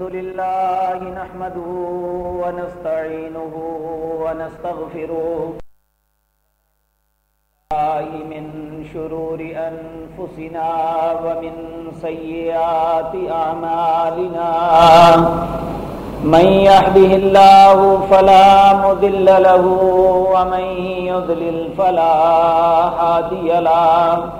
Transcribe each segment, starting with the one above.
الحمد لله نحمده ونستعينه ونستغفره من شرور أنفسنا ومن سيئات أعمالنا. من يهده الله فلا مذل له ومن يذلل فلا هادي له.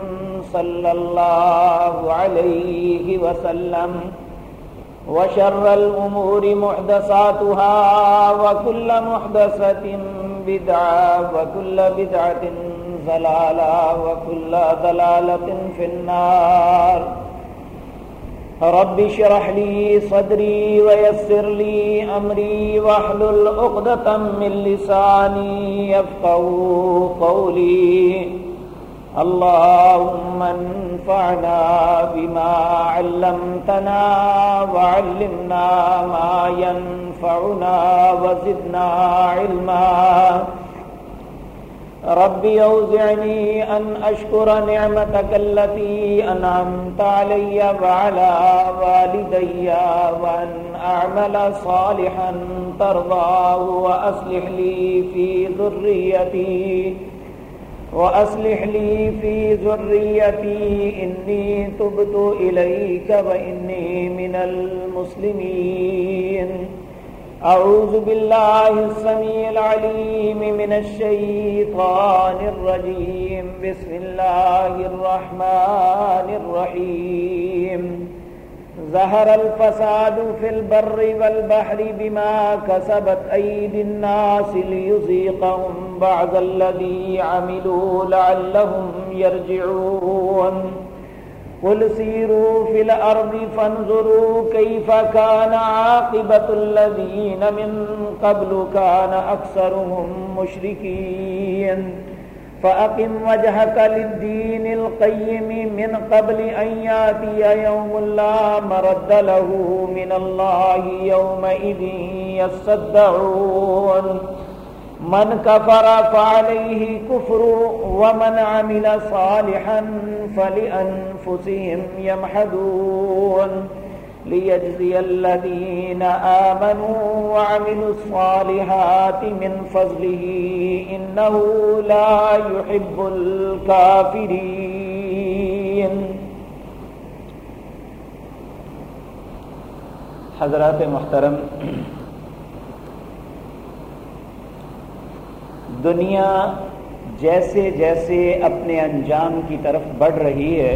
صلى الله عليه وسلم وشر الأمور محدثاتها وكل محدثة بدعة وكل بدعة ضلالة وكل ضلالة في النار رب اشرح لي صدري ويسر لي أمري واحلل عقدة من لساني يفقهوا قولي اللهم انفعنا بما علمتنا وعلمنا ما ينفعنا وزدنا علما. ربي أوزعني أن أشكر نعمتك التي أنعمت علي وعلى والدي وأن أعمل صالحا ترضاه وأصلح لي في ذريتي. وأصلح لي في ذريتي، إني تبت إليك وإني من المسلمين. أعوذ بالله السميع العليم من الشيطان الرجيم. بسم الله الرحمن الرحيم. ظهر الفساد في البر والبحر بما كسبت أيدي الناس ليذيقهم بعض الذي عملوا لعلهم يرجعون. قل سيروا في الأرض فانظروا كيف كان عاقبة الذين من قبل كان أكثرهم مشركين. فأقم وجهك للدين القيم من قبل أن ياتي يوم لا مرد له من الله يومئذ يصدعون. من كفر فعليه كفر ومن عمل صالحا فلأنفسهم يمحدون. ليجزي الذين آمنوا وعملوا الصالحات من فضله إنه لا يحب الكافرين حضرات محترم، دنیا جیسے جیسے اپنے انجام کی طرف بڑھ رہی ہے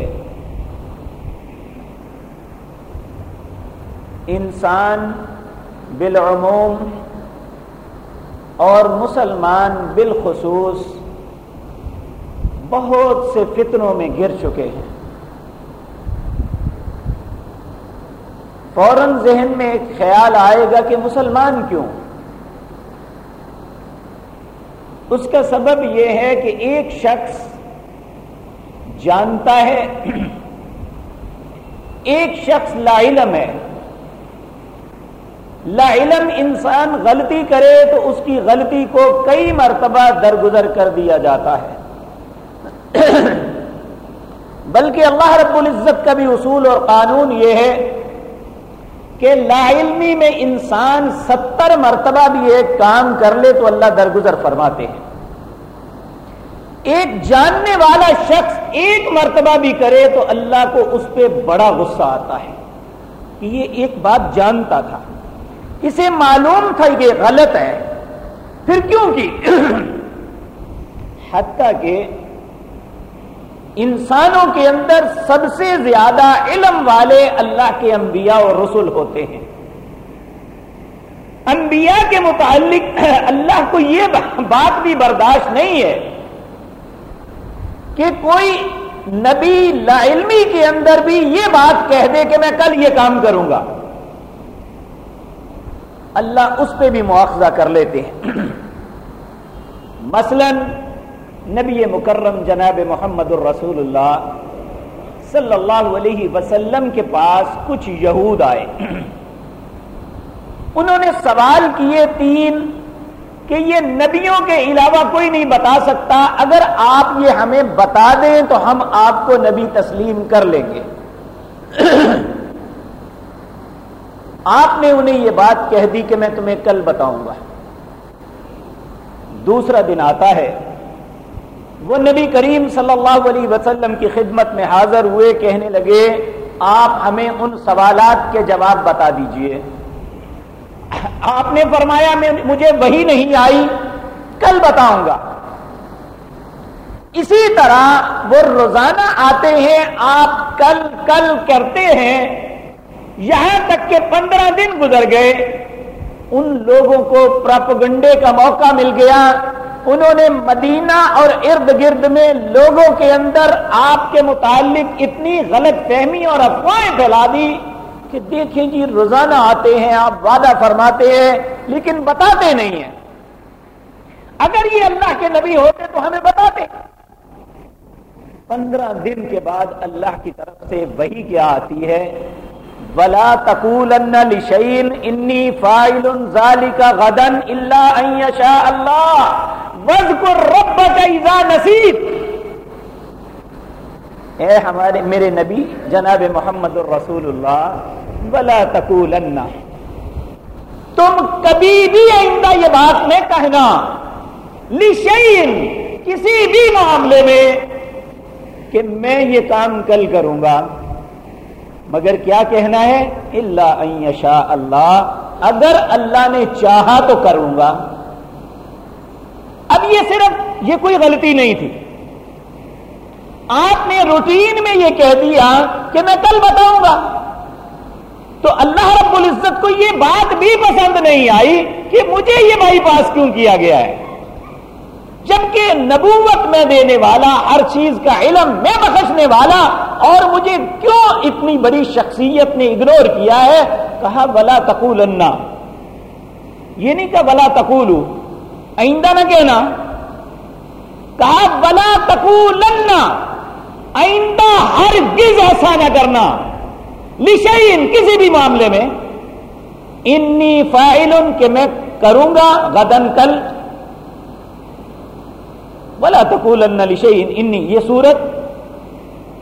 انسان بالعموم اور مسلمان بالخصوص بہت سے فتنوں میں گر چکے ہیں۔ فوراً ذہن میں ایک خیال آئے گا کہ مسلمان کیوں؟ اس کا سبب یہ ہے کہ ایک شخص جانتا ہے، ایک شخص لا علم ہے۔ لا علم انسان غلطی کرے تو اس کی غلطی کو کئی مرتبہ درگزر کر دیا جاتا ہے۔ بلکہ اللہ رب العزت کا بھی اصول اور قانون یہ ہے کہ لا علمی میں انسان ستر مرتبہ بھی ایک کام کر لے تو اللہ درگزر فرماتے ہیں۔ ایک جاننے والا شخص ایک مرتبہ بھی کرے تو اللہ کو اس پہ بڑا غصہ آتا ہے۔ کہ یہ ایک بات جانتا تھا۔ اسے معلوم تھا کہ غلط ہے۔ پھر کیوں کی؟ حتیٰ کہ انسانوں کے اندر سب سے زیادہ علم والے اللہ کے انبیاء اور رسول ہوتے ہیں۔ انبیاء کے متعلق اللہ کو یہ بات بھی برداشت نہیں ہے کہ کوئی نبی لا علمی کے اندر بھی یہ بات کہہ دے کہ میں کل یہ کام کروں گا۔ اللہ اس پہ بھی مواخذہ کر لیتے ہیں۔ مثلا نبی مکرم جناب محمد الرسول اللہ صلی اللہ علیہ وسلم کے پاس کچھ یہود آئے۔ انہوں نے سوال کیے تین کہ یہ نبیوں کے علاوہ کوئی نہیں بتا سکتا۔ اگر آپ یہ ہمیں بتا دیں تو ہم آپ کو نبی تسلیم کر لیں گے۔ آپ نے انہیں یہ بات کہہ دی کہ میں تمہیں کل بتاؤں گا۔ دوسرا دن آتا ہے۔ وہ نبی کریم صلی اللہ علیہ وسلم کی خدمت میں حاضر ہوئے، کہنے لگے، آپ ہمیں ان سوالات کے جواب بتا دیجیے۔ آپ نے فرمایا، میں، مجھے وہی نہیں آئی، کل بتاؤں گا۔ اسی طرح وہ روزانہ آتے ہیں، آپ کل کل کرتے ہیں۔ یہاں تک کہ پندرہ دن گزر گئے، ان لوگوں کو پراپگنڈے کا موقع مل گیا۔ انہوں نے مدینہ اور ارد گرد میں لوگوں کے اندر آپ کے متعلق اتنی غلط فہمی اور افواہیں پھیلا دی کہ دیکھیں جی روزانہ آتے ہیں، آپ وعدہ فرماتے ہیں، لیکن بتاتے نہیں ہیں۔ اگر یہ اللہ کے نبی ہوتے تو ہمیں بتاتے۔ پندرہ دن کے بعد اللہ کی طرف سے وہی کیا آتی ہے۔ ولا تقول کا غدن اللہ رب کا نصیب اے ہمارے، میرے نبی، جناب محمد الرسول اللہ ولا تقول تم کبھی بھی آئندہ یہ بات میں کہنا. لشین کسی بھی معاملے میں کہ میں یہ کام کل کروں گا. مگر کیا کہنا ہے؟ اللہ شاء اللہ۔ اگر اللہ نے چاہا تو کروں گا۔ اب یہ صرف یہ کوئی غلطی نہیں تھی۔ آپ نے روٹین میں یہ کہہ دیا کہ میں کل بتاؤں گا۔ تو اللہ رب العزت کو یہ بات بھی پسند نہیں آئی کہ مجھے یہ بائی پاس کیوں کیا گیا ہے؟ جبکہ نبوت میں دینے والا، ہر چیز کا علم میں بخشنے والا، اور مجھے کیوں اتنی بڑی شخصیت نے اگنور کیا ہے؟ کہا بلا تقول یہ نہیں کہا بلا تقول آئندہ نہ کہنا۔ کہا بلا تقول آئندہ ہر گز ایسا نہ کرنا۔ لشین کسی بھی معاملے میں۔ انی فائل کہ میں کروں گا۔ غدن کل بلا تقول انی یہ سورت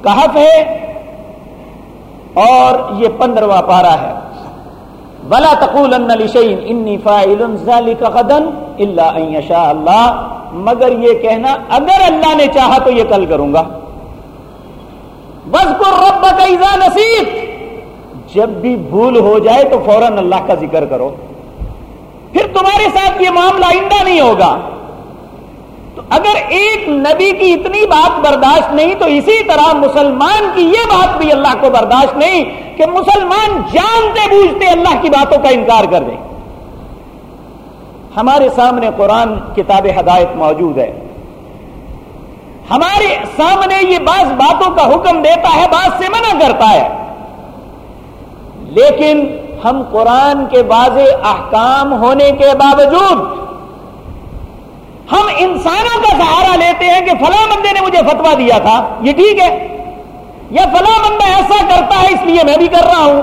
کہف ہے اور یہ پندرواں پارا ہے۔ بلا تقول انی فائل ذلك غدا الا ان يشاء اللہ مگر یہ کہنا، اگر اللہ نے چاہا تو یہ کل کروں گا۔ بس کو رب کا نصیب جب بھی بھول ہو جائے تو فوراً اللہ کا ذکر کرو۔ پھر تمہارے ساتھ یہ معاملہ آئندہ نہیں ہوگا۔ تو اگر ایک نبی کی اتنی بات برداشت نہیں تو اسی طرح مسلمان کی یہ بات بھی اللہ کو برداشت نہیں کہ مسلمان جانتے بوجھتے اللہ کی باتوں کا انکار کر دیں ہمارے سامنے قرآن کتاب ہدایت موجود ہے۔ ہمارے سامنے یہ بعض باتوں کا حکم دیتا ہے، بعض سے منع کرتا ہے۔ لیکن ہم قرآن کے واضح احکام ہونے کے باوجود ہم انسانوں کا سہارا لیتے ہیں کہ فلاں بندے نے مجھے فتوا دیا تھا، یہ ٹھیک ہے۔ یا فلاں بندہ ایسا کرتا ہے، اس لیے میں بھی کر رہا ہوں۔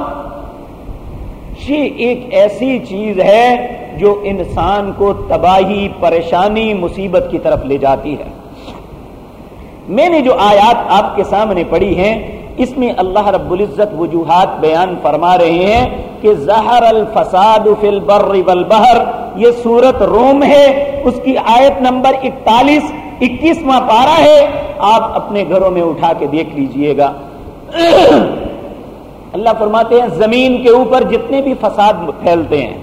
یہ ایک ایسی چیز ہے جو انسان کو تباہی، پریشانی، مصیبت کی طرف لے جاتی ہے۔ میں نے جو آیات آپ کے سامنے پڑھی ہیں اس میں اللہ رب العزت وجوہات بیان فرما رہے ہیں کہ زہر الفساد فی البر والبحر، یہ سورت روم ہے، اس کی آیت نمبر اکتالیس، اکیسواں پارا ہے، آپ اپنے گھروں میں اٹھا کے دیکھ لیجیے گا۔ اللہ فرماتے ہیں، زمین کے اوپر جتنے بھی فساد پھیلتے ہیں،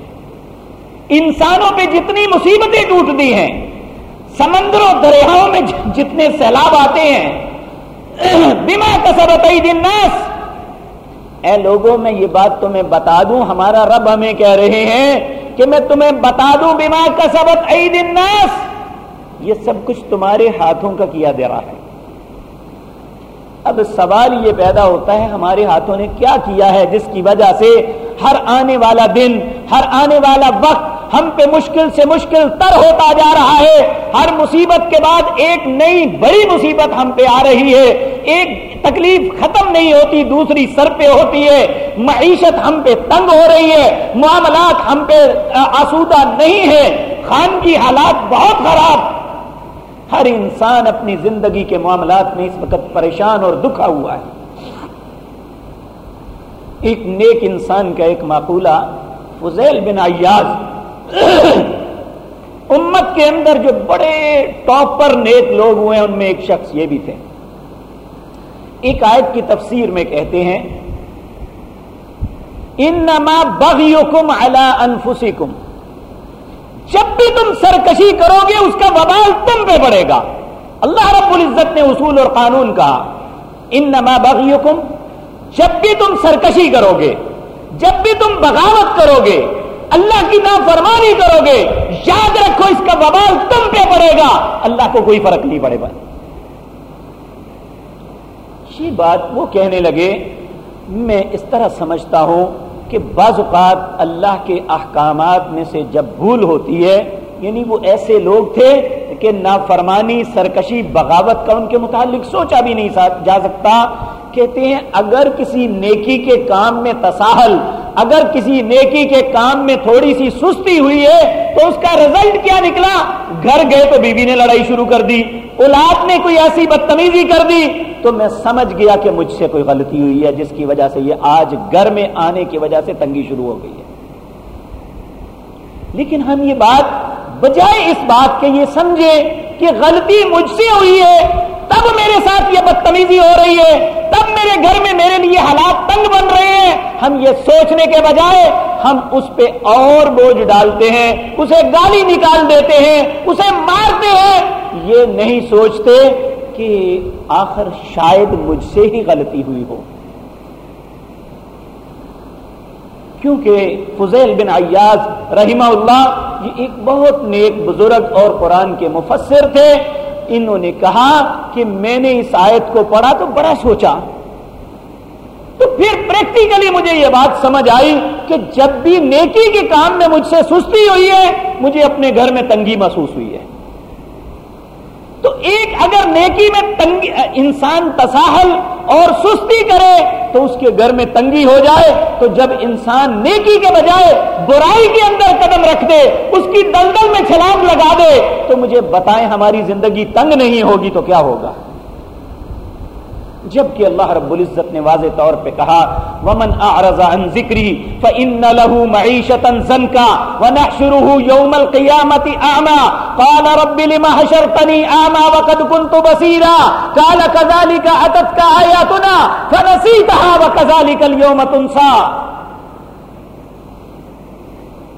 انسانوں پہ جتنی مصیبتیں ٹوٹتی ہیں، سمندروں، دریاؤں میں جتنے سیلاب آتے ہیں بیما کسبت الناس. اے لوگوں میں یہ بات تمہیں بتا دوں، ہمارا رب ہمیں کہہ رہے ہیں کہ میں تمہیں بتا دوں بیما کسبت عید الناس. یہ سب کچھ تمہارے ہاتھوں کا کیا دے رہا ہے؟ اب سوال یہ پیدا ہوتا ہے، ہمارے ہاتھوں نے کیا کیا ہے، جس کی وجہ سے ہر آنے والا دن، ہر آنے والا وقت ہم پہ مشکل سے مشکل تر ہوتا جا رہا ہے۔ ہر مصیبت کے بعد ایک نئی بڑی مصیبت ہم پہ آ رہی ہے۔ ایک تکلیف ختم نہیں ہوتی، دوسری سر پہ ہوتی ہے۔ معیشت ہم پہ تنگ ہو رہی ہے۔ معاملات ہم پہ آسودہ نہیں ہے خان کی حالات بہت خراب۔ ہر انسان اپنی زندگی کے معاملات میں اس وقت پریشان اور دکھا ہوا ہے۔ ایک نیک انسان کا ایک معقولہ فضیل بن ایاز امت کے اندر جو بڑے ٹاپر نیک لوگ ہوئے ہیں، ان میں ایک شخص یہ بھی تھے۔ ایک آیت کی تفسیر میں کہتے ہیں، انما بغیکم علی انفسکم۔ جب بھی تم سرکشی کرو گے، اس کا وبال تم پہ پڑے گا۔ اللہ رب العزت نے اصول اور قانون کہا، انما بغیکم جب بھی تم سرکشی کرو گے، جب بھی تم بغاوت کرو گے، اللہ کی نافرمانی کرو گے، یاد رکھو اس کا وبال تم پہ پڑے گا، اللہ کو کوئی فرق نہیں پڑے گا۔ یہ بات وہ کہنے لگے، میں اس طرح سمجھتا ہوں کہ بعض اوقات اللہ کے احکامات میں سے جب بھول ہوتی ہے یعنی وہ ایسے لوگ تھے کہ نافرمانی، سرکشی، بغاوت کا ان کے متعلق سوچا بھی نہیں جا سکتا۔ کہتے ہیں، اگر کسی نیکی کے کام میں تساہل، اگر کسی نیکی کے کام میں تھوڑی سی سستی ہوئی ہے، تو اس کا رزلٹ کیا نکلا؟ گھر گئے تو بیوی نے لڑائی شروع کر دی، اولاد نے کوئی ایسی بدتمیزی کر دی۔ تو میں سمجھ گیا کہ مجھ سے کوئی غلطی ہوئی ہے، جس کی وجہ سے یہ آج گھر میں آنے کی وجہ سے تنگی شروع ہو گئی ہے۔ لیکن ہم یہ بات بجائے اس بات کے یہ سمجھے کہ غلطی مجھ سے ہوئی ہے۔ تب میرے ساتھ یہ بدتمیزی ہو رہی ہے، تب میرے گھر میں میرے لیے حالات تنگ بن رہے ہیں۔ ہم یہ سوچنے کے بجائے ہم اس پہ اور بوجھ ڈالتے ہیں، اسے گالی نکال دیتے ہیں، اسے مارتے ہیں۔ یہ نہیں سوچتے کہ آخر شاید مجھ سے ہی غلطی ہوئی ہو۔ کیونکہ فضیل بن ایاز رحمہ اللہ یہ ایک بہت نیک بزرگ اور قرآن کے مفسر تھے۔ انہوں نے کہا کہ میں نے اس آیت کو پڑھا تو بڑا سوچا۔ تو پھر پریکٹیکلی مجھے یہ بات سمجھ آئی کہ جب بھی نیکی کے کام میں مجھ سے سستی ہوئی ہے، مجھے اپنے گھر میں تنگی محسوس ہوئی ہے۔ تو ایک اگر نیکی میں تنگی انسان تساہل اور سستی کرے تو اس کے گھر میں تنگی ہو جائے، تو جب انسان نیکی کے بجائے برائی کے اندر قدم رکھ دے، اس کی دلدل میں چھلانگ لگا دے، تو مجھے بتائیں ہماری زندگی تنگ نہیں ہوگی تو کیا ہوگا؟ جبکہ اللہ رب العزت نے واضح طور پہ کہا، ومن اعرض عن ذکری فان له معيشه زنكا ونحشره يوم القيامه اعمى قال رب لما حشرتني اعمى وقد كنت بصيرا قال كذلك اتتك اياتنا فنسيتها وكذلك اليوم تنسى۔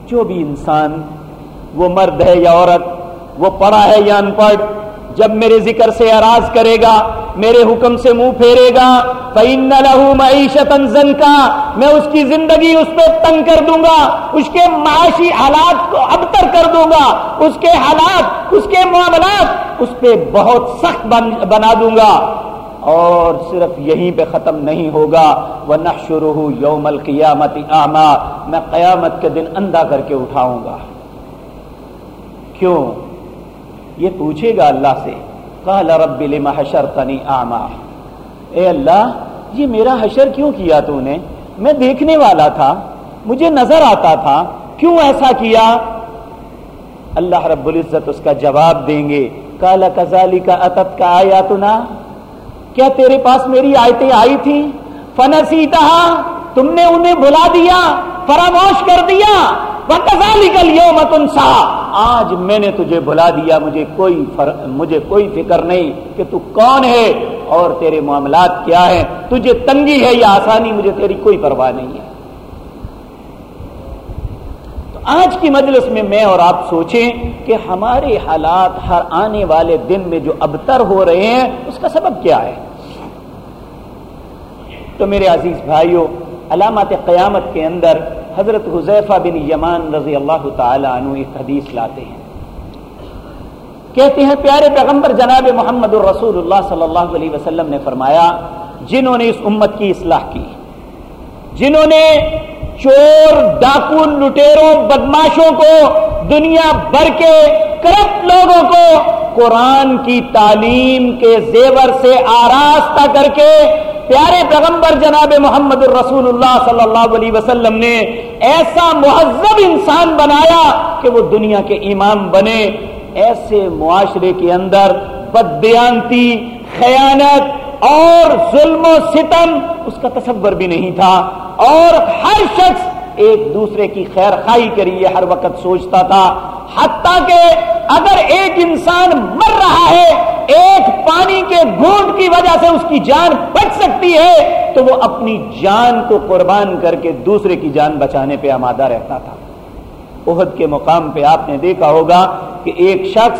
جو بھی انسان، وہ مرد ہے یا عورت، وہ پڑھا ہے یا ان پڑھ جب میرے ذکر سے اراض کرے گا، میرے حکم سے منہ پھیرے گا لہو معیشت کا میں اس کی زندگی اس پہ تنگ کر دوں گا، اس کے معاشی حالات کو ابتر کر دوں گا، اس کے حالات، اس کے معاملات اس پہ بہت سخت بنا دوں گا۔ اور صرف یہیں پہ ختم نہیں ہوگا۔ وہ نہ یوم القیامت آما میں قیامت کے دن اندھا کر کے اٹھاؤں گا۔ کیوں؟ یہ پوچھے گا اللہ سے، قال رب لما حشرتنی آما اے اللہ، یہ میرا حشر کیوں کیا تو نے؟ میں دیکھنے والا تھا، مجھے نظر آتا تھا، کیوں ایسا کیا؟ اللہ رب العزت اس کا جواب دیں گے کالا کزالی کا اتت کا آیا کیا تیرے پاس میری آیتیں آئی تھی فنسی تم نے انہیں بلا دیا، فراموش کر دیا آج میں نے تجھے بلا دیا، مجھے کوئی مجھے کوئی فکر نہیں کہ تو کون ہے اور تیرے معاملات کیا ہیں۔ تجھے تنگی ہے یا آسانی، مجھے تیری کوئی پرواہ نہیں ہے۔ تو آج کی مجلس میں میں اور آپ سوچیں کہ ہمارے حالات ہر آنے والے دن میں جو ابتر ہو رہے ہیں، اس کا سبب کیا ہے؟ تو میرے عزیز بھائیوں علامات قیامت کے اندر حضرت حضیفہ بن یمان رضی اللہ تعالی عنہ ایک حدیث لاتے ہیں۔ کہتے ہیں، پیارے پیغمبر جناب محمد الرسول اللہ صلی اللہ علیہ وسلم نے فرمایا، جنہوں نے اس امت کی اصلاح کی، جنہوں نے چور ڈاکو لٹیروں، بدماشوں کو دنیا بھر کے کرپٹ لوگوں کو قرآن کی تعلیم کے زیور سے آراستہ کر کے پیارے پیغمبر جناب محمد الرسول اللہ صلی اللہ علیہ وسلم نے ایسا مہذب انسان بنایا کہ وہ دنیا کے امام بنے۔ ایسے معاشرے کے اندر بدیانتی خیانت اور ظلم و ستم اس کا تصور بھی نہیں تھا۔ اور ہر شخص ایک دوسرے کی خیر خائی کے لیے ہر وقت سوچتا تھا۔ حتیٰ کہ اگر ایک انسان مر رہا ہے، ایک پانی کے گھونٹ کی وجہ سے اس کی جان بچ سکتی ہے، تو وہ اپنی جان کو قربان کر کے دوسرے کی جان بچانے پہ آمادہ رہتا تھا۔ عہد کے مقام پہ آپ نے دیکھا ہوگا کہ ایک شخص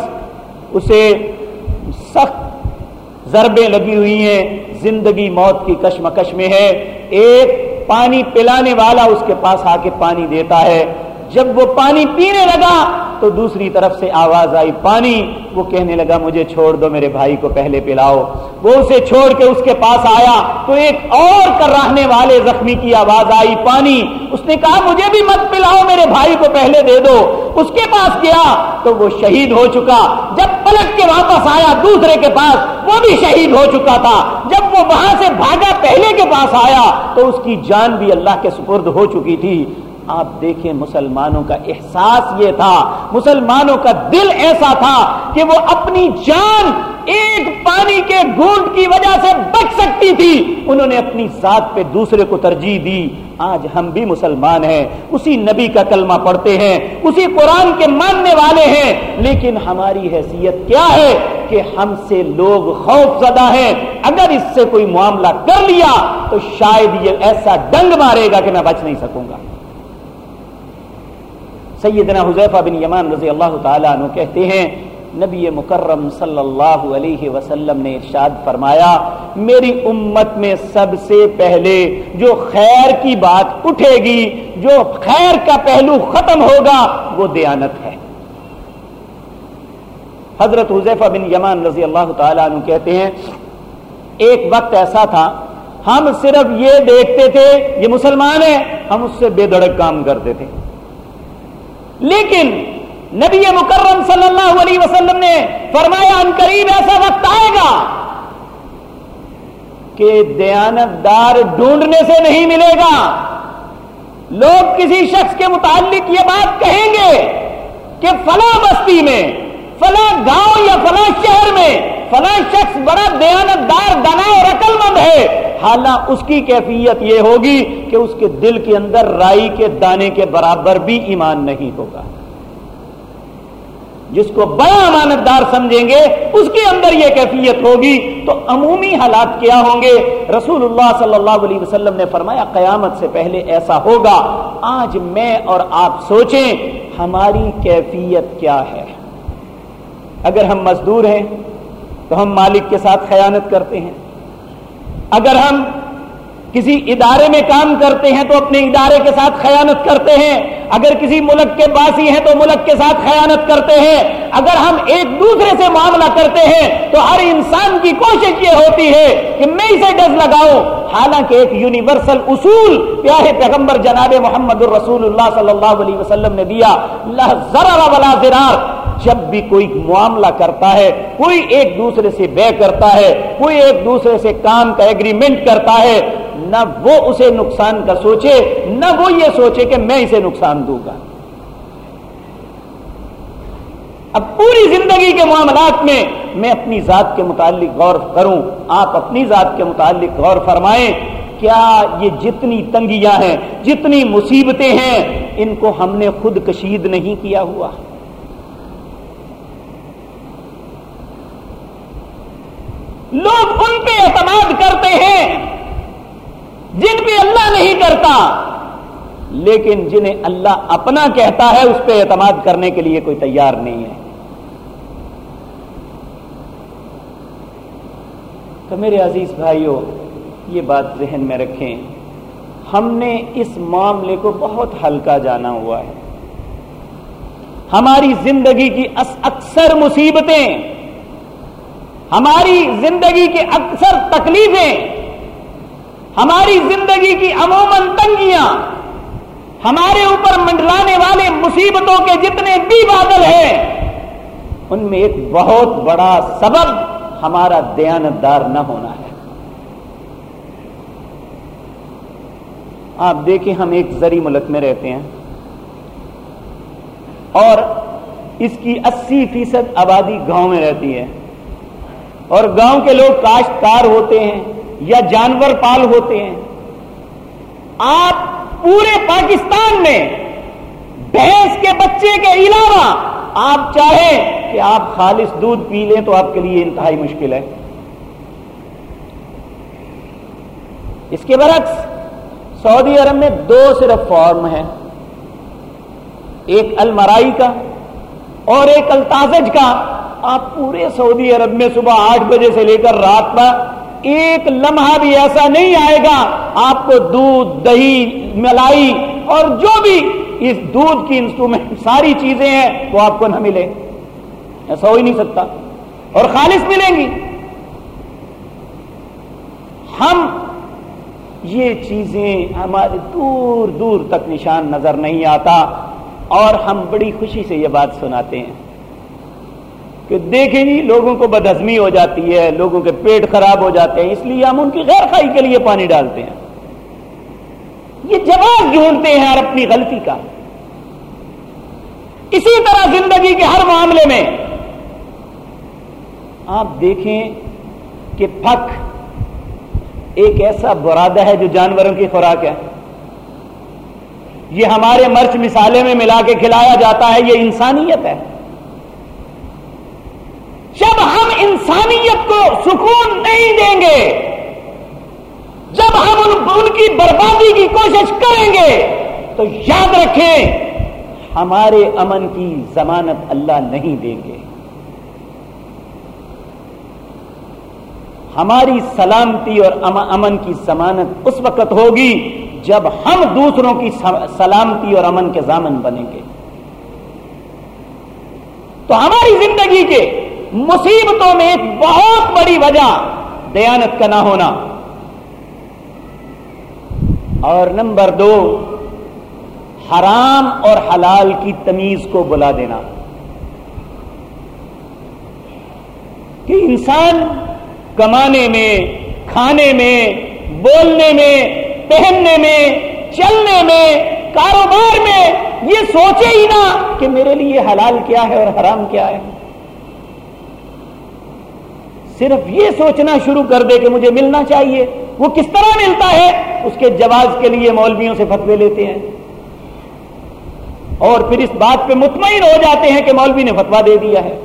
اسے سخت ضربیں لگی ہوئی ہیں، زندگی موت کی کشمکش میں ہے۔ ایک پانی پلانے والا اس کے پاس آ کے پانی دیتا ہے۔ جب وہ پانی پینے لگا تو دوسری طرف سے آواز آئی، پانی۔ وہ کہنے لگا، مجھے چھوڑ دو، میرے بھائی کو پہلے پلاؤ۔ وہ اسے چھوڑ کے اس کے پاس آیا۔ تو ایک اور کر رہنے والے زخمی کی آواز آئی، پانی۔ اس نے کہا، مجھے بھی مت پلاؤ، میرے بھائی کو پہلے دے دو۔ اس کے پاس گیا تو وہ شہید ہو چکا۔ جب پلٹ کے واپس آیا دوسرے کے پاس، وہ بھی شہید ہو چکا تھا۔ جب وہ وہاں سے بھاگا پہلے کے پاس آیا تو اس کی جان بھی اللہ کے سپرد ہو چکی تھی۔ آپ دیکھیں مسلمانوں کا احساس یہ تھا، مسلمانوں کا دل ایسا تھا کہ وہ اپنی جان ایک پانی کے گھونٹ کی وجہ سے بچ سکتی تھی۔ انہوں نے اپنی ذات پہ دوسرے کو ترجیح دی۔ آج ہم بھی مسلمان ہیں۔ اسی نبی کا کلمہ پڑھتے ہیں۔ اسی قرآن کے ماننے والے ہیں۔ لیکن ہماری حیثیت کیا ہے کہ ہم سے لوگ خوف زدہ ہیں۔ اگر اس سے کوئی معاملہ کر لیا تو شاید یہ ایسا ڈنگ مارے گا کہ میں بچ نہیں سکوں گا۔ سیدنا حذیفہ بن یمان رضی اللہ تعالیٰ عنہ کہتے ہیں، نبی مکرم صلی اللہ علیہ وسلم نے ارشاد فرمایا، میری امت میں سب سے پہلے جو خیر کی بات اٹھے گی، جو خیر کا پہلو ختم ہوگا، وہ دیانت ہے۔ حضرت حذیفہ بن یمان رضی اللہ تعالیٰ عنہ کہتے ہیں، ایک وقت ایسا تھا، ہم صرف یہ دیکھتے تھے، یہ مسلمان ہیں، ہم اس سے بے دڑک کام کرتے تھے۔ لیکن نبی مکرم صلی اللہ علیہ وسلم نے فرمایا، ان قریب ایسا وقت آئے گا کہ دیانت دار ڈھونڈنے سے نہیں ملے گا۔ لوگ کسی شخص کے متعلق یہ بات کہیں گے کہ فلاں بستی میں، فلاں گاؤں یا فلاں شہر میں فلاں شخص بڑا دیانت دار دنا اور عقل مند ہے۔ حالانکہ اس کی کیفیت یہ ہوگی کہ اس کے دل کے اندر رائی کے دانے کے برابر بھی ایمان نہیں ہوگا۔ جس کو بڑا امانت دار سمجھیں گے، اس کے اندر یہ کیفیت ہوگی۔ تو عمومی حالات کیا ہوں گے؟ رسول اللہ صلی اللہ علیہ وسلم نے فرمایا، قیامت سے پہلے ایسا ہوگا۔ آج میں اور آپ سوچیں، ہماری کیفیت کیا ہے؟ اگر ہم مزدور ہیں تو ہم مالک کے ساتھ خیانت کرتے ہیں۔ اگر ہم کسی ادارے میں کام کرتے ہیں تو اپنے ادارے کے ساتھ خیانت کرتے ہیں۔ اگر کسی ملک کے باسی ہیں تو ملک کے ساتھ خیانت کرتے ہیں۔ اگر ہم ایک دوسرے سے معاملہ کرتے ہیں تو ہر انسان کی کوشش یہ ہوتی ہے کہ میں اسے ڈز لگاؤں۔ حالانکہ ایک یونیورسل اصول پیارے پیغمبر جناب محمد الرسول اللہ صلی اللہ علیہ وسلم نے دیا۔ ذرا ولا زرار جب بھی کوئی معاملہ کرتا ہے، کوئی ایک دوسرے سے بے کرتا ہے، کوئی ایک دوسرے سے کام کا ایگریمنٹ کرتا ہے، نہ وہ اسے نقصان کا سوچے، نہ وہ یہ سوچے کہ میں اسے نقصان دوں گا۔ اب پوری زندگی کے معاملات میں میں اپنی ذات کے متعلق غور کروں، آپ اپنی ذات کے متعلق غور فرمائیں، کیا یہ جتنی تنگیاں ہیں، جتنی مصیبتیں ہیں، ان کو ہم نے خود کشید نہیں کیا ہوا۔ لوگ ان پہ اعتماد کرتے ہیں جن پہ اللہ نہیں کرتا، لیکن جنہیں اللہ اپنا کہتا ہے، اس پہ اعتماد کرنے کے لیے کوئی تیار نہیں ہے۔ تو میرے عزیز بھائیوں، یہ بات ذہن میں رکھیں، ہم نے اس معاملے کو بہت ہلکا جانا ہوا ہے۔ ہماری زندگی کی اکثر مصیبتیں ہماری زندگی کی اکثر تکلیفیں، ہماری زندگی کی عموماً تنگیاں، ہمارے اوپر منڈلانے والے مصیبتوں کے جتنے بھی بادل ہیں، ان میں ایک بہت بڑا سبب ہمارا دیانتدار نہ ہونا ہے۔ آپ دیکھیں ہم ایک زری ملک میں رہتے ہیں، اور اس کی اسی فیصد آبادی گاؤں میں رہتی ہے۔ اور گاؤں کے لوگ کاشتکار ہوتے ہیں یا جانور پال ہوتے ہیں۔ آپ پورے پاکستان میں بھینس کے بچے کے علاوہ آپ چاہیں کہ آپ خالص دودھ پی لیں تو آپ کے لیے انتہائی مشکل ہے۔ اس کے برعکس سعودی عرب میں دو صرف فارم ہیں۔ ایک المرائی کا اور ایک التاجج کا۔ آپ پورے سعودی عرب میں صبح آٹھ بجے سے لے کر رات پر ایک لمحہ بھی ایسا نہیں آئے گا آپ کو دودھ، دہی، ملائی اور جو بھی اس دودھ کی انسٹرومنٹ، ساری چیزیں ہیں، وہ آپ کو نہ ملے۔ ایسا ہو ہی نہیں سکتا۔ اور خالص ملیں گی۔ ہم یہ چیزیں ہمارے دور دور تک نشان نظر نہیں آتا اور ہم بڑی خوشی سے یہ بات سناتے ہیں۔ کہ دیکھیں جی لوگوں کو بدہضمی ہو جاتی ہے، لوگوں کے پیٹ خراب ہو جاتے ہیں، اس لیے ہم ان کی غیر خائی کے لیے پانی ڈالتے ہیں۔ یہ جواب ڈھونڈتے ہیں اور اپنی غلطی کا۔ اسی طرح زندگی کے ہر معاملے میں آپ دیکھیں کہ پھک ایک ایسا برادہ ہے جو جانوروں کی خوراک ہے۔ یہ ہمارے مرچ مثالے میں ملا کے کھلایا جاتا ہے، یہ انسانیت ہے۔ جب ہم انسانیت کو سکون نہیں دیں گے، جب ہم ان ان کی بربادی کی کوشش کریں گے، تو یاد رکھیں، ہمارے امن کی ضمانت اللہ نہیں دیں گے۔ ہماری سلامتی اور امن کی ضمانت اس وقت ہوگی جب ہم دوسروں کی سلامتی اور امن کے ضامن بنیں گے۔ تو ہماری زندگی کے مصیبتوں میں ایک بہت بڑی وجہ دیانت کا نہ ہونا۔ اور نمبر دو، حرام اور حلال کی تمیز کو بلا دینا۔ کہ انسان کمانے میں، کھانے میں، بولنے میں، پہننے میں، چلنے میں، کاروبار میں یہ سوچے ہی نا کہ میرے لیے حلال کیا ہے اور حرام کیا ہے۔ صرف یہ سوچنا شروع کر دے کہ مجھے ملنا چاہیے۔ وہ کس طرح ملتا ہے؟ اس کے جواز کے لیے مولویوں سے فتوے لیتے ہیں۔ اور پھر اس بات پہ مطمئن ہو جاتے ہیں کہ مولوی نے فتوا دے دیا ہے۔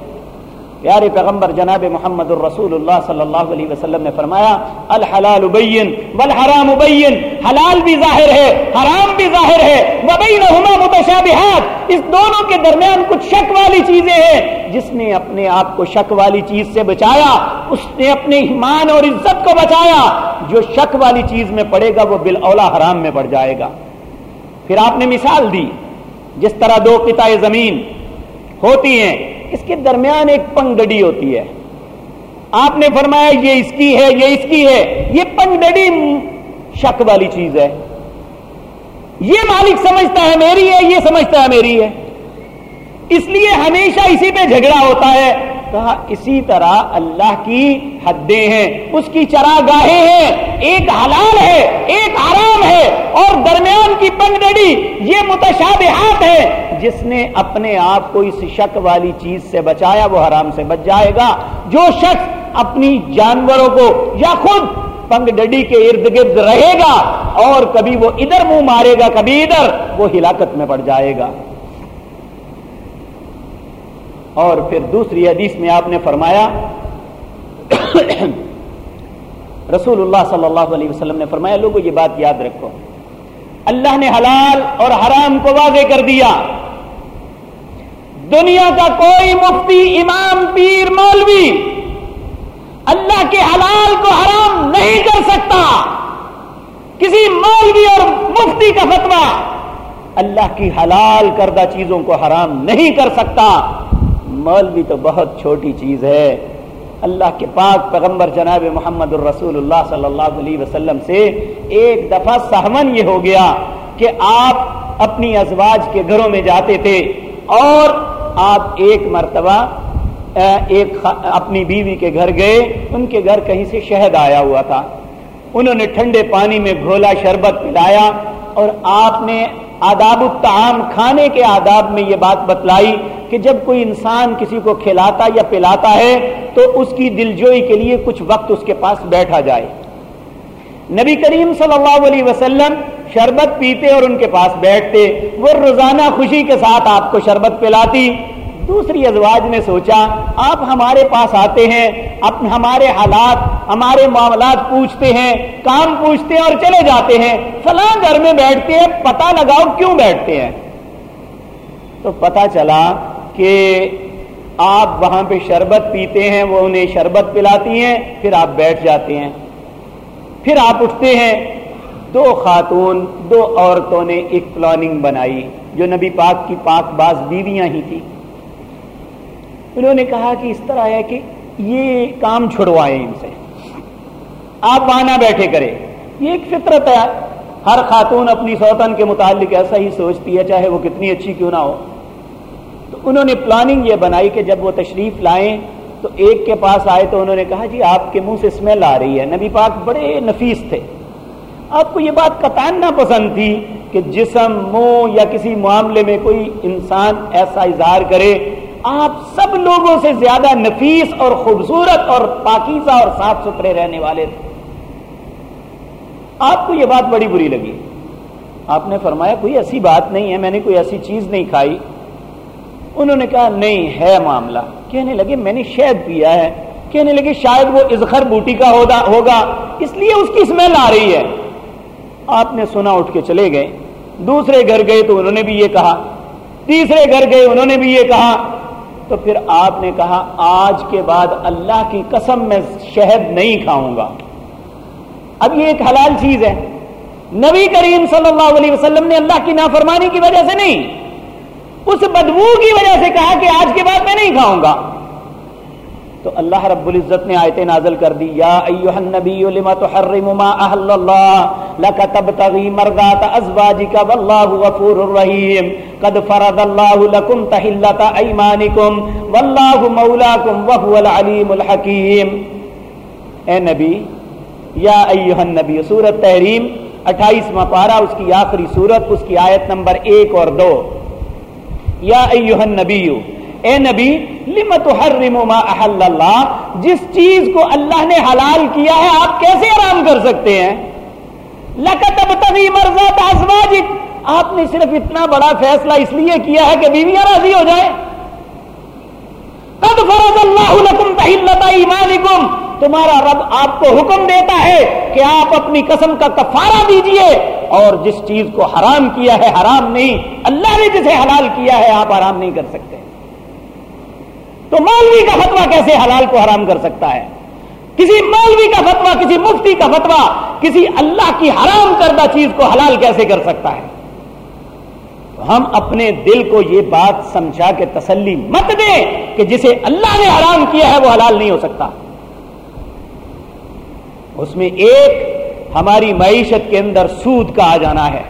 پیارے پیغمبر جناب محمد الرسول اللہ صلی اللہ علیہ وسلم نے فرمایا، الحلال ابین والحرام ابین حلال بھی ظاہر ہے، حرام بھی ظاہر ہے، وبینہما متشابہات۔ اس دونوں کے درمیان کچھ شک والی چیزیں ہیں۔ جس نے اپنے آپ کو شک والی چیز سے بچایا، اس نے اپنے ایمان اور عزت کو بچایا۔ جو شک والی چیز میں پڑے گا، وہ بالاولا حرام میں پڑ جائے گا۔ پھر آپ نے مثال دی، جس طرح دو قطع زمین ہوتی ہیں اس کے درمیان ایک پنگڈی ہوتی ہے۔ آپ نے فرمایا، یہ اس کی ہے، یہ اس کی ہے۔ یہ پنگڈی شک والی چیز ہے۔ یہ مالک سمجھتا ہے میری ہے، یہ سمجھتا ہے میری ہے۔ اس لیے ہمیشہ اسی پہ جھگڑا ہوتا ہے۔ کہا، اسی طرح اللہ کی حدیں ہیں۔ اس کی چرا گاہیں ہیں۔ ایک حلال ہے، ایک حرام ہے۔ اور درمیان کی پنگڈی یہ متشابہات ہے جس نے اپنے آپ کو اس شک والی چیز سے بچایا، وہ حرام سے بچ جائے گا۔ جو شخص اپنی جانوروں کو یا خود پنگ ڈڈی کے ارد گرد رہے گا اور کبھی وہ ادھر منہ مارے گا، کبھی ادھر، وہ ہلاکت میں پڑ جائے گا۔ اور پھر دوسری حدیث میں آپ نے فرمایا، رسول اللہ صلی اللہ علیہ وسلم نے فرمایا، لوگوں، یہ بات یاد رکھو، اللہ نے حلال اور حرام کو واضح کر دیا۔ دنیا کا کوئی مفتی، امام، پیر، مولوی اللہ کے حلال کو حرام نہیں کر سکتا۔ کسی مولوی اور مفتی کا فتوا اللہ کی حلال کردہ چیزوں کو حرام نہیں کر سکتا۔ مولوی تو بہت چھوٹی چیز ہے۔ اللہ کے پاک پیغمبر جناب محمد الرسول اللہ صلی اللہ علیہ وسلم سے ایک دفعہ سہمن یہ ہو گیا کہ آپ اپنی ازواج کے گھروں میں جاتے تھے اور آپ ایک مرتبہ ایک اپنی بیوی کے گھر گئے۔ ان کے گھر کہیں سے شہد آیا ہوا تھا۔ انہوں نے ٹھنڈے پانی میں گھولا، شربت پلایا اور آپ نے آداب الطعام، کھانے کے آداب میں یہ بات بتلائی کہ جب کوئی انسان کسی کو کھلاتا یا پلاتا ہے تو اس کی دلجوئی کے لیے کچھ وقت اس کے پاس بیٹھا جائے۔ نبی کریم صلی اللہ علیہ وسلم شربت پیتے اور ان کے پاس بیٹھتے۔ وہ روزانہ خوشی کے ساتھ آپ کو شربت پلاتی۔ دوسری ازواج نے سوچا، آپ ہمارے پاس آتے ہیں اپنے ہمارے حالات، ہمارے معاملات پوچھتے ہیں، کام پوچھتے ہیں اور چلے جاتے ہیں۔ فلاں گھر میں بیٹھتے ہیں پتا لگاؤ کیوں بیٹھتے ہیں؟ تو پتا چلا کہ آپ وہاں پہ شربت پیتے ہیں، وہ انہیں شربت پلاتی ہیں، پھر آپ بیٹھ جاتے ہیں۔ پھر آپ اٹھتے ہیں۔ دو خاتون، دو عورتوں نے ایک پلاننگ بنائی، جو نبی پاک کی پاک باز بیویاں ہی تھی انہوں نے کہا کہ اس طرح ہے کہ یہ کام چھڑوائے ان سے۔ آپ وہاں نہ بیٹھے کرے یہ ایک فطرت ہے۔ ہر خاتون اپنی سوتن کے متعلق ایسا ہی سوچتی ہے، چاہے وہ کتنی اچھی کیوں نہ ہو۔ تو انہوں نے پلاننگ یہ بنائی کہ جب وہ تشریف لائیں تو ایک کے پاس آئے تو انہوں نے کہا جی آپ کے منہ سے اسمیل آ رہی ہے۔ نبی پاک بڑے نفیس تھے۔ آپ کو یہ بات قطان نہ پسند تھی کہ جسم، منہ یا کسی معاملے میں کوئی انسان ایسا اظہار کرے آپ سب لوگوں سے زیادہ نفیس اور خوبصورت اور پاکیزہ اور صاف ستھرے رہنے والے تھے۔ آپ کو یہ بات بڑی بری لگی۔ آپ نے فرمایا، کوئی ایسی بات نہیں ہے، میں نے کوئی ایسی چیز نہیں کھائی۔ انہوں نے کہا، نہیں ہے معاملہ۔ کہنے لگے، میں نے شہد پیا ہے۔ کہنے لگے، شاید وہ ازخر بوٹی کا ہوگا۔ اس لیے اس کی اسمیل آ رہی ہے۔ آپ نے سنا، اٹھ کے چلے گئے۔ دوسرے گھر گئے تو انہوں نے بھی یہ کہا۔ تیسرے گھر گئے، انہوں نے بھی یہ کہا۔ تو پھر آپ نے کہا، آج کے بعد اللہ کی قسم میں شہد نہیں کھاؤں گا۔ اب یہ ایک حلال چیز ہے۔ نبی کریم صلی اللہ علیہ وسلم نے اللہ کی نافرمانی کی وجہ سے نہیں، اس بدبو کی وجہ سے کہا کہ آج کے بعد میں نہیں کھاؤں گا۔ تو اللہ رب العزت نے آیتیں نازل کر دی، یا ایوہ النبی لما تحرم ما احل اللہ لکا تبتغی مرضات ازواجک واللہ غفور الرحیم، قد فرض اللہ لکم تحلت ایمانکم، واللہ مولاکم وہو العلیم الحکیم۔ اے نبی، یا ایوہ النبی سورت تحریم اٹھائیس پارہ، اس کی آخری سورت، اس کی آیت نمبر ایک اور دو۔ یا ایوہ النبیو اے نبی لمت ما احل اللہ؟ جس چیز کو اللہ نے حلال کیا ہے، آپ کیسے آرام کر سکتے ہیں؟ لکتب تبھی آپ نے صرف اتنا بڑا فیصلہ اس لیے کیا ہے کہ بیویاں راضی ہو جائیں۔ قد فرض اللہ لکم تحلت ایمانکم تمہارا رب آپ کو حکم دیتا ہے کہ آپ اپنی قسم کا کفارہ دیجیے۔ اور جس چیز کو حرام کیا ہے، حرام نہیں، اللہ نے جسے حلال کیا ہے، آپ آرام نہیں کر سکتے۔ تو مولوی کا فتوا کیسے حلال کو حرام کر سکتا ہے؟ کسی مولوی کا فتوا کسی مفتی کا فتوا کسی اللہ کی حرام کردہ چیز کو حلال کیسے کر سکتا ہے؟ ہم اپنے دل کو یہ بات سمجھا کے تسلی مت دیں کہ جسے اللہ نے حرام کیا ہے وہ حلال نہیں ہو سکتا۔ اس میں ایک ہماری معیشت کے اندر سود کا آ جانا ہے۔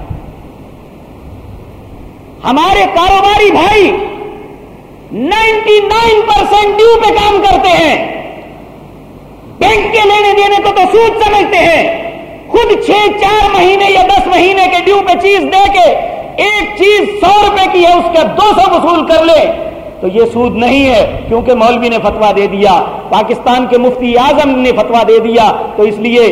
ہمارے کاروباری بھائی نائنٹی نائن پرسینٹ ڈیو پہ کام کرتے ہیں۔ بینک کے لینے دینے کو تو سود سمجھتے ہیں۔ خود چھ، چار مہینے یا دس مہینے کے ڈیو پہ چیز دے کے ایک چیز سو روپے کی ہے، اس کا دو سو وصول کر لے۔ تو یہ سود نہیں ہے، کیونکہ مولوی نے فتوا دے دیا، پاکستان کے مفتی اعظم نے فتوا دے دیا۔ تو اس لیے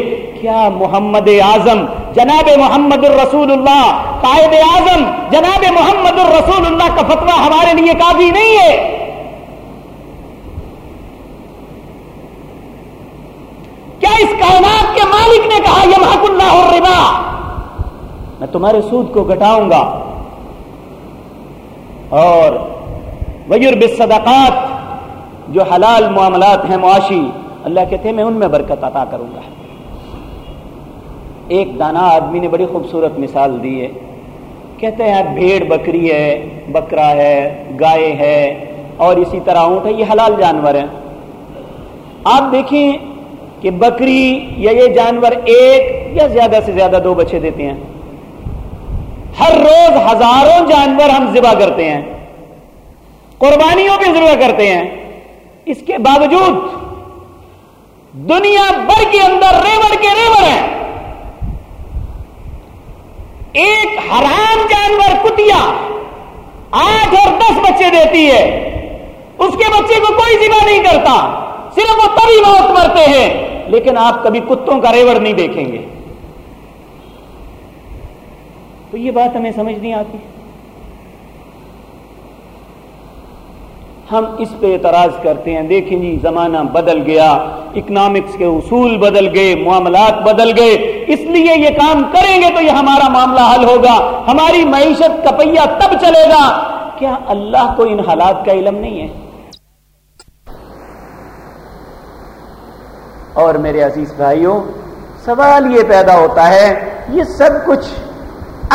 کیا محمد اعظم؟ جناب محمد الرسول اللہ قائد اعظم، جناب محمد الرسول اللہ کا فتوا ہمارے لیے کافی نہیں ہے۔ کیا اس کائنات کے مالک نے کہا یہ محک اللہ الربا میں تمہارے سود کو گھٹاؤں گا۔ اور ویر بصدقات جو حلال معاملات ہیں معاشی، اللہ کہتے ہیں میں ان میں برکت عطا کروں گا۔ ایک دانا آدمی نے بڑی خوبصورت مثال دی ہے۔ کہتے ہیں، بھیڑ بکری ہے، بکرا ہے، گائے ہے، اور اسی طرح اونٹ ہے، یہ حلال جانور ہیں۔ آپ دیکھیں کہ بکری یا یہ جانور ایک یا زیادہ سے زیادہ دو بچے دیتے ہیں۔ ہر روز ہزاروں جانور ہم ذبح کرتے ہیں۔ قربانیوں بھی ذبح کرتے ہیں۔ اس کے باوجود دنیا بھر کے اندر ریوڑ کے ریوڑ ہیں۔ ایک حرام جانور کتیا آٹھ اور دس بچے دیتی ہے۔ اس کے بچے کو کوئی ذمہ نہیں کرتا۔ صرف وہ تبھی موت مرتے ہیں۔ لیکن آپ کبھی کتوں کا ریوڑ نہیں دیکھیں گے۔ تو یہ بات ہمیں سمجھ نہیں آتی۔ ہم اس پہ اعتراض کرتے ہیں۔ دیکھیں جی زمانہ بدل گیا اکنامکس کے اصول بدل گئے، معاملات بدل گئے۔ اس لیے یہ کام کریں گے تو یہ ہمارا معاملہ حل ہوگا۔ ہماری معیشت کا پہیا تب چلے گا۔ کیا اللہ کو ان حالات کا علم نہیں ہے؟ اور میرے عزیز بھائیوں، سوال یہ پیدا ہوتا ہے، یہ سب کچھ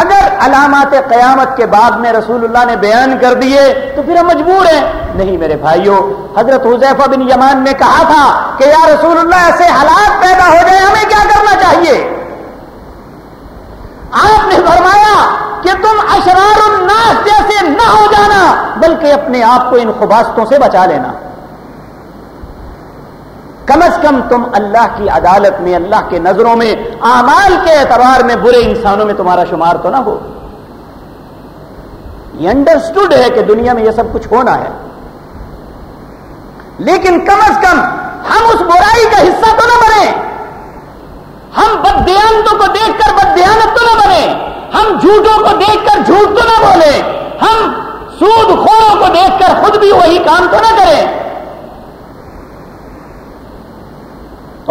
اگر علامات قیامت کے بعد میں رسول اللہ نے بیان کر دیے، تو پھر ہم مجبور ہیں۔ نہیں میرے بھائیوں حضرت حضیفہ بن یمان نے کہا تھا کہ یا رسول اللہ، ایسے حالات پیدا ہو جائے ہمیں کیا کرنا چاہیے؟ آپ نے فرمایا کہ تم اشرار الناس جیسے نہ ہو جانا، بلکہ اپنے آپ کو ان خباستوں سے بچا لینا۔ کم از کم تم اللہ کی عدالت میں، اللہ کے نظروں میں، اعمال کے اعتبار میں برے انسانوں میں تمہارا شمار تو نہ ہو۔ یہ انڈرسٹوڈ ہے کہ دنیا میں یہ سب کچھ ہونا ہے۔ لیکن کم از کم ہم اس برائی کا حصہ تو نہ بنے۔ ہم بدیانتوں کو دیکھ کر بدیانت تو نہ بنے۔ ہم جھوٹوں کو دیکھ کر جھوٹ تو نہ بولے۔ ہم سود خوروں کو دیکھ کر خود بھی وہی کام تو نہ کریں۔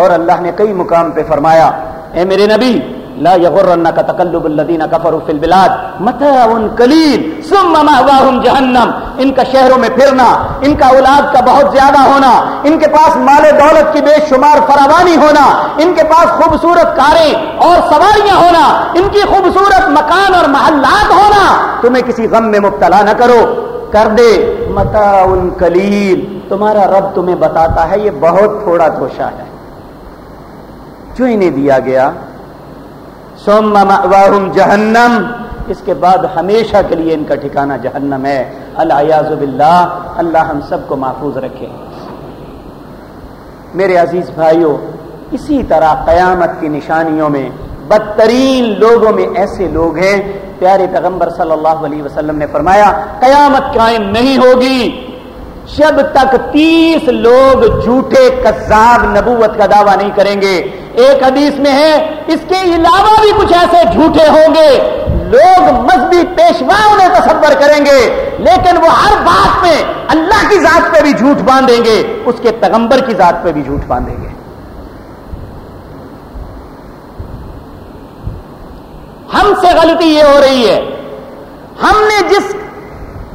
اور اللہ نے کئی مقام پہ فرمایا، اے میرے نبی، لا يغرنك تقلب الذين كفروا في البلاد، متاع قليل ثم مأواهم جهنم ان کا شہروں میں پھرنا، ان کا اولاد کا بہت زیادہ ہونا، ان کے پاس مال دولت کی بے شمار فراوانی ہونا، ان کے پاس خوبصورت کاریں اور سواریاں ہونا، ان کی خوبصورت مکان اور محلات ہونا، تمہیں کسی غم میں مبتلا نہ کرو، کر دے، متاع قلیل، تمہارا رب تمہیں بتاتا ہے یہ بہت تھوڑا توشا ہے۔ جو انہیں دیا گیا؟ سوم جہنم۔ اس کے بعد ہمیشہ کے لیے ان کا ٹھکانہ جہنم ہے۔ اللہ باللہ، اللہ ہم سب کو محفوظ رکھے۔ میرے عزیز بھائیوں اسی طرح قیامت کی نشانیوں میں بدترین لوگوں میں ایسے لوگ ہیں۔ پیارے پیغمبر صلی اللہ علیہ وسلم نے فرمایا، قیامت قائم نہیں ہوگی۔ جب تک تیس لوگ جھوٹے کذاب نبوت کا دعویٰ نہیں کریں گے ایک حدیث میں ہے، اس کے علاوہ بھی کچھ ایسے جھوٹے ہوں گے۔ لوگ مذہبی پیشوا انہیں تصور کریں گے، لیکن وہ ہر بات میں اللہ کی ذات پہ بھی جھوٹ باندھیں گے، اس کے پیغمبر کی ذات پہ بھی جھوٹ باندھیں گے۔ ہم سے غلطی یہ ہو رہی ہے۔ ہم نے جس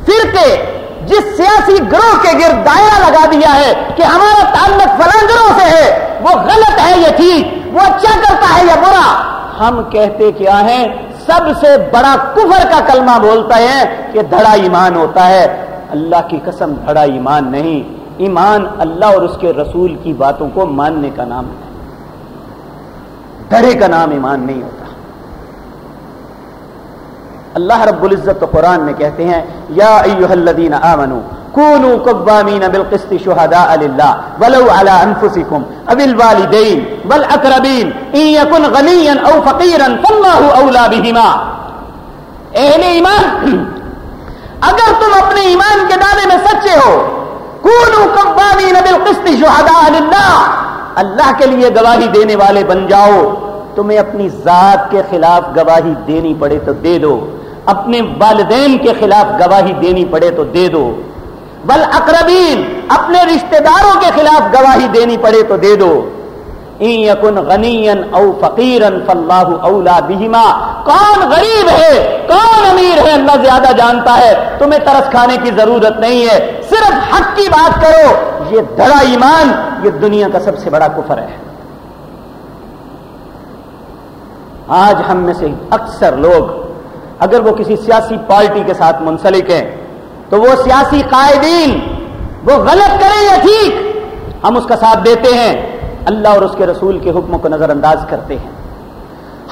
فرقے جس سیاسی گروہ کے گرد دائرہ لگا دیا ہے کہ ہمارا تعلق فلاں گروہ سے ہے، وہ غلط ہے یہ ٹھیک وہ اچھا کرتا ہے یا برا؟ ہم کہتے کیا ہیں؟ سب سے بڑا کفر کا کلمہ بولتا ہے کہ دھڑا ایمان ہوتا ہے۔ اللہ کی قسم دھڑا ایمان نہیں، ایمان اللہ اور اس کے رسول کی باتوں کو ماننے کا نام ہے۔ دھڑے کا نام ایمان نہیں ہوتا۔ اللہ رب العزت تو قرآن میں کہتے ہیں، یا ایوہ الذین آمنوا کونوا قوامین بالقسط شہداء للہ، ولو علی انفسکم، او الوالدین والاقربین ان یکن غنیا او فقیرا، فاللہ اولا بہما۔ اہل ایمان، اگر تم اپنے ایمان کے دعوے میں سچے ہو کونوا قوامین بالقسط شہداء للہ، اللہ کے لیے گواہی دینے والے بن جاؤ، تمہیں اپنی ذات کے خلاف گواہی دینی پڑے تو دے دو۔ اپنے والدین کے خلاف گواہی دینی پڑے تو دے دو۔ بل اقربین، اپنے رشتہ داروں کے خلاف گواہی دینی پڑے تو دے دو۔ یکن غنی او فقیرن فلاح اولا بہما۔ کون غریب ہے، کون امیر ہے، اللہ زیادہ جانتا ہے۔ تمہیں ترس کھانے کی ضرورت نہیں ہے۔ صرف حق کی بات کرو۔ یہ دڑا ایمان، یہ دنیا کا سب سے بڑا کفر ہے۔ آج ہم میں سے اکثر لوگ اگر وہ کسی سیاسی پارٹی کے ساتھ منسلک ہیں، تو وہ سیاسی قائدین، وہ غلط کریں یا ٹھیک، ہم اس کا ساتھ دیتے ہیں۔ اللہ اور اس کے رسول کے حکم کو نظر انداز کرتے ہیں۔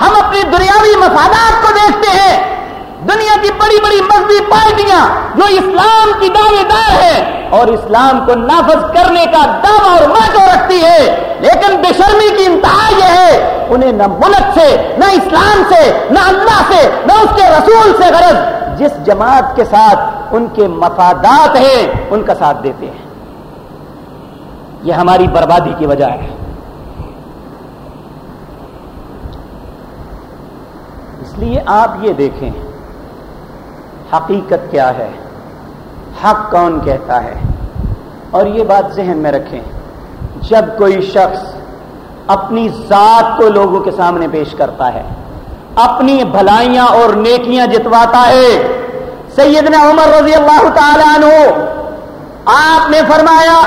ہم اپنی دنیاوی مفادات کو دیکھتے ہیں۔ دنیا کی بڑی بڑی مذہبی پارٹیاں جو اسلام کی دعوے دار ہے اور اسلام کو نافذ کرنے کا دعوی اور ماتو رکھتی ہے، لیکن بے شرمی کی انتہا یہ ہے، انہیں نہ ملک سے، نہ اسلام سے، نہ اللہ سے، نہ اس کے رسول سے غرض۔ جس جماعت کے ساتھ ان کے مفادات ہیں، ان کا ساتھ دیتے ہیں۔ یہ ہماری بربادی کی وجہ ہے۔ اس لیے آپ یہ دیکھیں۔ حقیقت کیا ہے؟ حق کون کہتا ہے؟ اور یہ بات ذہن میں رکھیں، جب کوئی شخص اپنی ذات کو لوگوں کے سامنے پیش کرتا ہے، اپنی بھلائیاں اور نیکیاں جتواتا ہے، سیدنا عمر رضی اللہ تعالی عنہ، آپ نے فرمایا،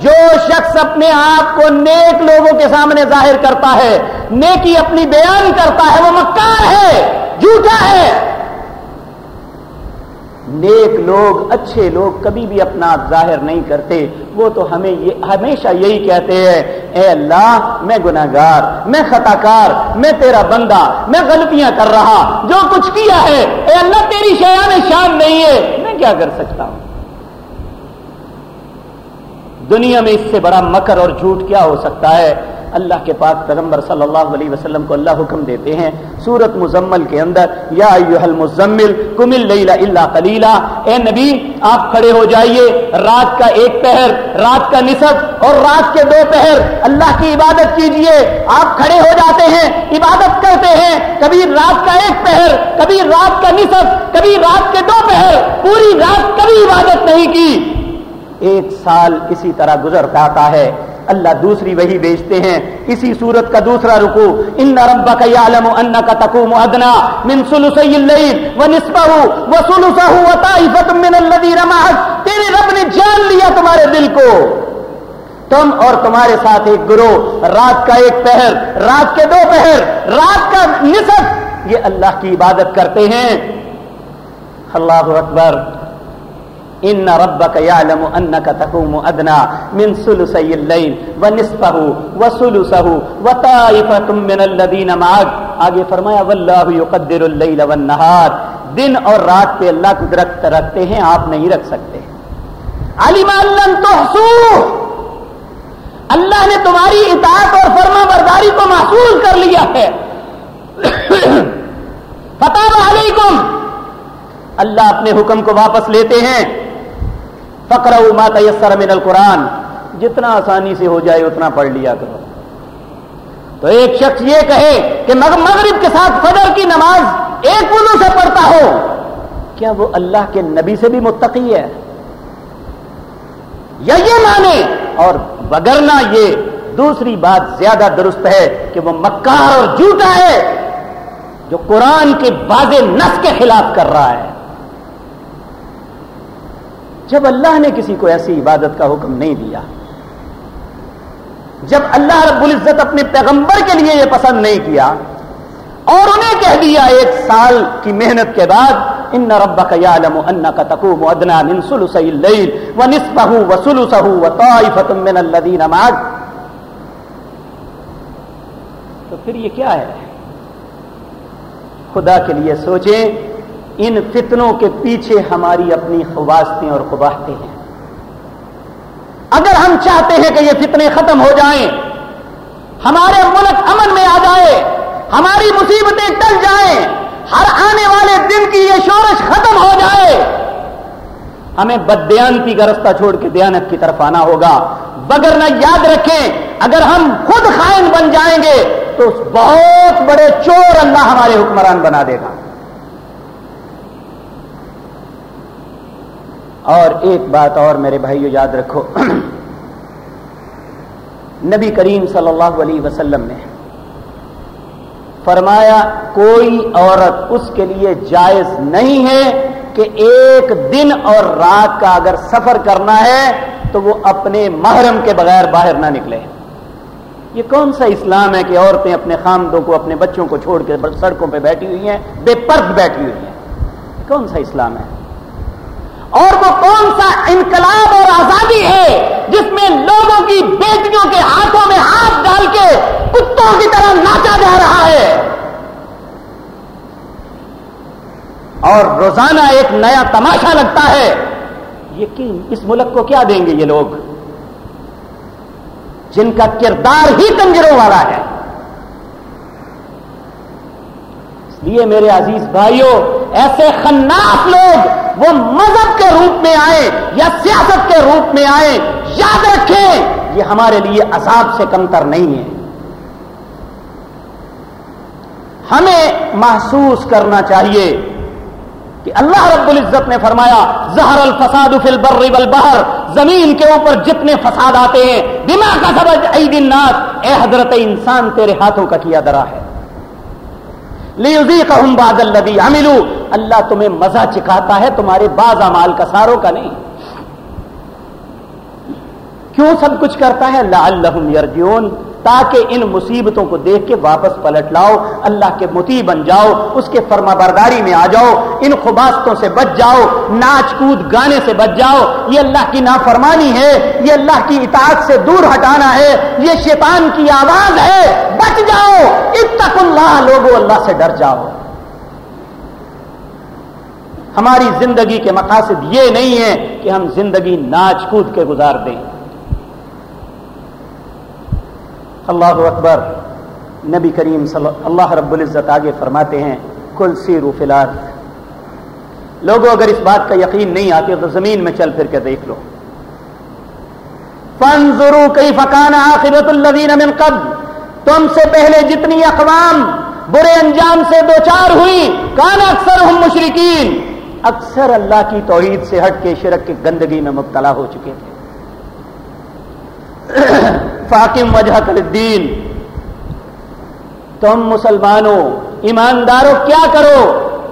جو شخص اپنے آپ کو نیک لوگوں کے سامنے ظاہر کرتا ہے، نیکی اپنی بیان کرتا ہے، وہ مکار ہے، جھوٹا ہے۔ نیک لوگ، اچھے لوگ کبھی بھی اپنا ظاہر نہیں کرتے۔ وہ تو ہمیں یہ ہمیشہ یہی کہتے ہیں، اے اللہ، میں گناگار میں خطا کار میں تیرا بندہ، میں غلطیاں کر رہا، جو کچھ کیا ہے، اے اللہ، تیری شیان شان نہیں ہے۔ میں کیا کر سکتا ہوں؟ دنیا میں اس سے بڑا مکر اور جھوٹ کیا ہو سکتا ہے؟ اللہ کے پاک پیغمبر صلی اللہ علیہ وسلم کو اللہ حکم دیتے ہیں، سورت مزمل کے اندر، یا المزمل کمل لیلا اللہ کلیلہ اے نبی، آپ کھڑے ہو جائیے، رات کا ایک پہر، رات کا نصف اور رات کے دو پہر، اللہ کی عبادت کیجیے آپ کھڑے ہو جاتے ہیں، عبادت کرتے ہیں، کبھی رات کا ایک پہر، کبھی رات کا نصف، کبھی رات کے دو پہر، پوری رات کبھی عبادت نہیں کی۔ ایک سال اسی طرح گزر پاتا ہے۔ اللہ دوسری وہی بیچتے ہیں۔ اسی صورت کا دوسرا رکو ان ربا کا یالم ان کا تکوم ادنا من سلسئی اللیل ونصفه وسلسه وطائفه من الذين معك تیرے رب نے جان لیا تمہارے دل کو۔ تم اور تمہارے ساتھ ایک گروہ، رات کا ایک پہر، رات کے دو پہر، رات کا نصف۔ یہ اللہ کی عبادت کرتے ہیں۔ اللہ اکبر۔ ان ربك يعلم انك تقوم ادنى من ثلثي الليل ونصفه وثلثه وطائفه من الذين معك. آگے فرمایا والله يقدر الليل والنهار. دن اور رات پہ اللہ قدرت رکھتے ہیں، آپ نہیں رکھ سکتے۔ علم لن تحصوا اللہ نے تمہاری اطاعت اور فرما برداری کو محسوس کر لیا ہے۔ فتح علیکم۔ اللہ اپنے حکم کو واپس لیتے ہیں۔ فکر ما تیسر من القرآن۔ جتنا آسانی سے ہو جائے اتنا پڑھ لیا کرو۔ تو ایک شخص یہ کہے کہ مغرب کے ساتھ فجر کی نماز ایک وضو سے پڑھتا ہو۔ کیا وہ اللہ کے نبی سے بھی متقی ہے؟ یا یہ مانے اور بگرنا یہ دوسری بات زیادہ درست ہے کہ وہ مکار اور جھوٹا ہے جو قرآن کے واضح نس کے خلاف کر رہا ہے۔ جب اللہ نے کسی کو ایسی عبادت کا حکم نہیں دیا، جب اللہ رب العزت اپنے پیغمبر کے لیے یہ پسند نہیں کیا اور انہیں کہہ دیا ایک سال کی محنت کے بعد، ان رب کا یالم تقوم ادنا منسل و نسبہ و سلو سہو و طائفتم من الذین معك تو پھر یہ کیا ہے؟ خدا کے لیے سوچیں ان فتنوں کے پیچھے ہماری اپنی خواستیں اور خواہتے ہیں۔ اگر ہم چاہتے ہیں کہ یہ فتنے ختم ہو جائیں، ہمارے ملک امن میں آ جائے، ہماری مصیبتیں ٹل جائیں، ہر آنے والے دن کی یہ شورش ختم ہو جائے، ہمیں بدیانتی کا رستہ چھوڑ کے دیانت کی طرف آنا ہوگا۔ بگر نہ یاد رکھیں، اگر ہم خود خائن بن جائیں گے تو بہت بڑے چور اللہ ہمارے حکمران بنا دے گا۔ اور ایک بات اور میرے بھائیو یاد رکھو۔ نبی کریم صلی اللہ علیہ وسلم نے فرمایا، کوئی عورت اس کے لیے جائز نہیں ہے کہ ایک دن اور رات کا اگر سفر کرنا ہے تو وہ اپنے محرم کے بغیر باہر نہ نکلے۔ یہ کون سا اسلام ہے کہ عورتیں اپنے خامدوں کو، اپنے بچوں کو چھوڑ کے سڑکوں پہ بیٹھی ہوئی ہیں، بے پرد بیٹھی ہوئی ہیں؟ کون سا اسلام ہے؟ اور وہ کون سا انقلاب اور آزادی ہے جس میں لوگوں کی بیٹیوں کے ہاتھوں میں ہاتھ ڈال کے کتوں کی طرح ناچا جا رہا ہے؟ اور روزانہ ایک نیا تماشا لگتا ہے۔ یقین اس ملک کو کیا دیں گے یہ لوگ؟ جن کا کردار ہی کنجروں والا ہے۔ اس لیے میرے عزیز بھائیوں، ایسے خناس لوگ وہ مذہب کے روپ میں آئے یا سیاست کے روپ میں آئے، یاد رکھیں، یہ ہمارے لیے عذاب سے کمتر نہیں ہے۔ ہمیں محسوس کرنا چاہیے کہ اللہ رب العزت نے فرمایا زہر الفساد فی البر والبحر، زمین کے اوپر جتنے فساد آتے ہیں دماغ کا سبج عید الناس، اے حضرت انسان، تیرے ہاتھوں کا کیا درا ہے۔ لیزیقہم بعد الذی عملوا۔ اللہ تمہیں مزہ چکھاتا ہے، تمہارے بعض اعمال کا ساروں کا نہیں۔ کیوں سب کچھ کرتا ہے؟ لعلہم یرجون تاکہ ان مصیبتوں کو دیکھ کے واپس پلٹ لاؤ، اللہ کے متی بن جاؤ، اس کے فرما برداری میں آ جاؤ، ان خباستوں سے بچ جاؤ، ناچ کود گانے سے بچ جاؤ۔ یہ اللہ کی نافرمانی ہے، یہ اللہ کی اطاعت سے دور ہٹانا ہے، یہ شیطان کی آواز ہے۔ بچ جاؤ، اتق اللہ لوگو اللہ سے ڈر جاؤ۔ ہماری زندگی کے مقاصد یہ نہیں ہے کہ ہم زندگی ناچ کود کے گزار دیں۔ اللہ اکبر نبی کریم صلی اللہ رب العزت آگے فرماتے ہیں، کل سیرو فلاد لوگوں، اگر اس بات کا یقین نہیں آتے تو زمین میں چل پھر کے دیکھ لو. فن ضرو کئی فقان آخرت الدین قبل. تم سے پہلے جتنی اقوام برے انجام سے دو چار ہوئی کان اکثر ہم مشرقین اکثر اللہ کی توحید سے ہٹ کے شرک کی گندگی میں مبتلا ہو چکے تھے۔ فاکم وجہ کر دین تم مسلمانوں ایمانداروں کیا کرو؟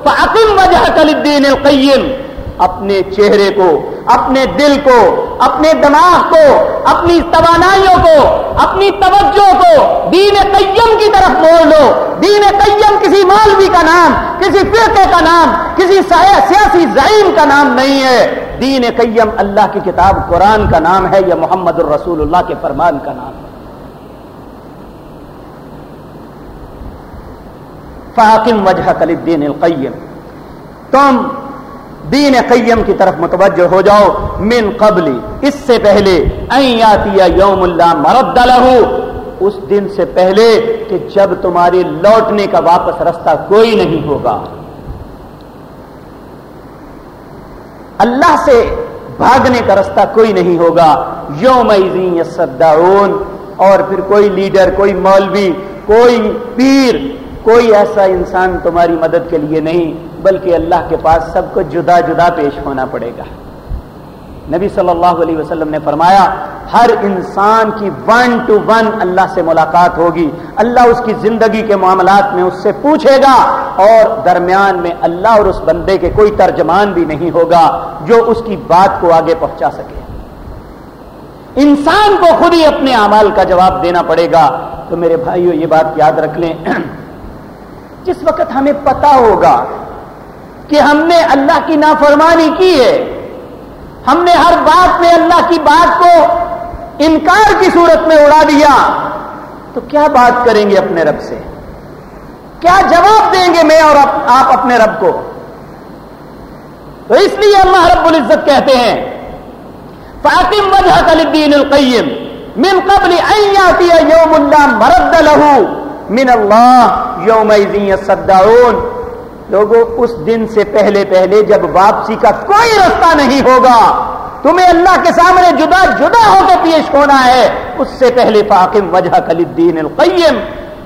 فاکم وجہ کل دین القیم۔ اپنے چہرے کو، اپنے دل کو، اپنے دماغ کو، اپنی توانائیوں کو، اپنی توجہ کو دین قیم کی طرف موڑ لو۔ دین قیم کسی مولوی کا نام، کسی فرقے کا نام، کسی سیاسی زعیم کا نام نہیں ہے۔ دین قیم اللہ کی کتاب قرآن کا نام ہے، یا محمد الرسول اللہ کے فرمان کا نام۔ ہے فاقم وجہ کل الدین القیم۔ تم دین قیم کی طرف متوجہ ہو جاؤ۔ من قبلی اس سے پہلے یوم اللہ مرد لہو اس دن سے پہلے کہ جب تمہارے لوٹنے کا واپس رستہ کوئی نہیں ہوگا۔ اللہ سے بھاگنے کا رستہ کوئی نہیں ہوگا۔ یوم صداون اور پھر کوئی لیڈر، کوئی مولوی، کوئی پیر، کوئی ایسا انسان تمہاری مدد کے لیے نہیں۔ بلکہ اللہ کے پاس سب کو جدا جدا پیش ہونا پڑے گا۔ نبی صلی اللہ علیہ وسلم نے فرمایا، ہر انسان کی ون ٹو ون اللہ سے ملاقات ہوگی۔ اللہ اس کی زندگی کے معاملات میں اس سے پوچھے گا اور درمیان میں اللہ اور اس بندے کے کوئی ترجمان بھی نہیں ہوگا جو اس کی بات کو آگے پہنچا سکے۔ انسان کو خود ہی اپنے اعمال کا جواب دینا پڑے گا۔ تو میرے بھائیوں یہ بات یاد رکھ لیں۔ جس وقت ہمیں پتا ہوگا کہ ہم نے اللہ کی نافرمانی کی ہے۔ ہم نے ہر بات میں اللہ کی بات کو انکار کی صورت میں اڑا دیا۔ تو کیا بات کریں گے اپنے رب سے؟ کیا جواب دیں گے میں اور آپ اپنے رب کو؟ تو اس لیے اللہ رب العزت کہتے ہیں فاطم وجہ الدین القیم من قبل یوم اللہ مرد لہو من اللہ یوم صداون لوگوں، اس دن سے پہلے پہلے جب واپسی کا کوئی رستہ نہیں ہوگا، تمہیں اللہ کے سامنے جدا جدا ہو کے پیش ہونا ہے۔ اس سے پہلے فاقم وجہ کل دین القیم،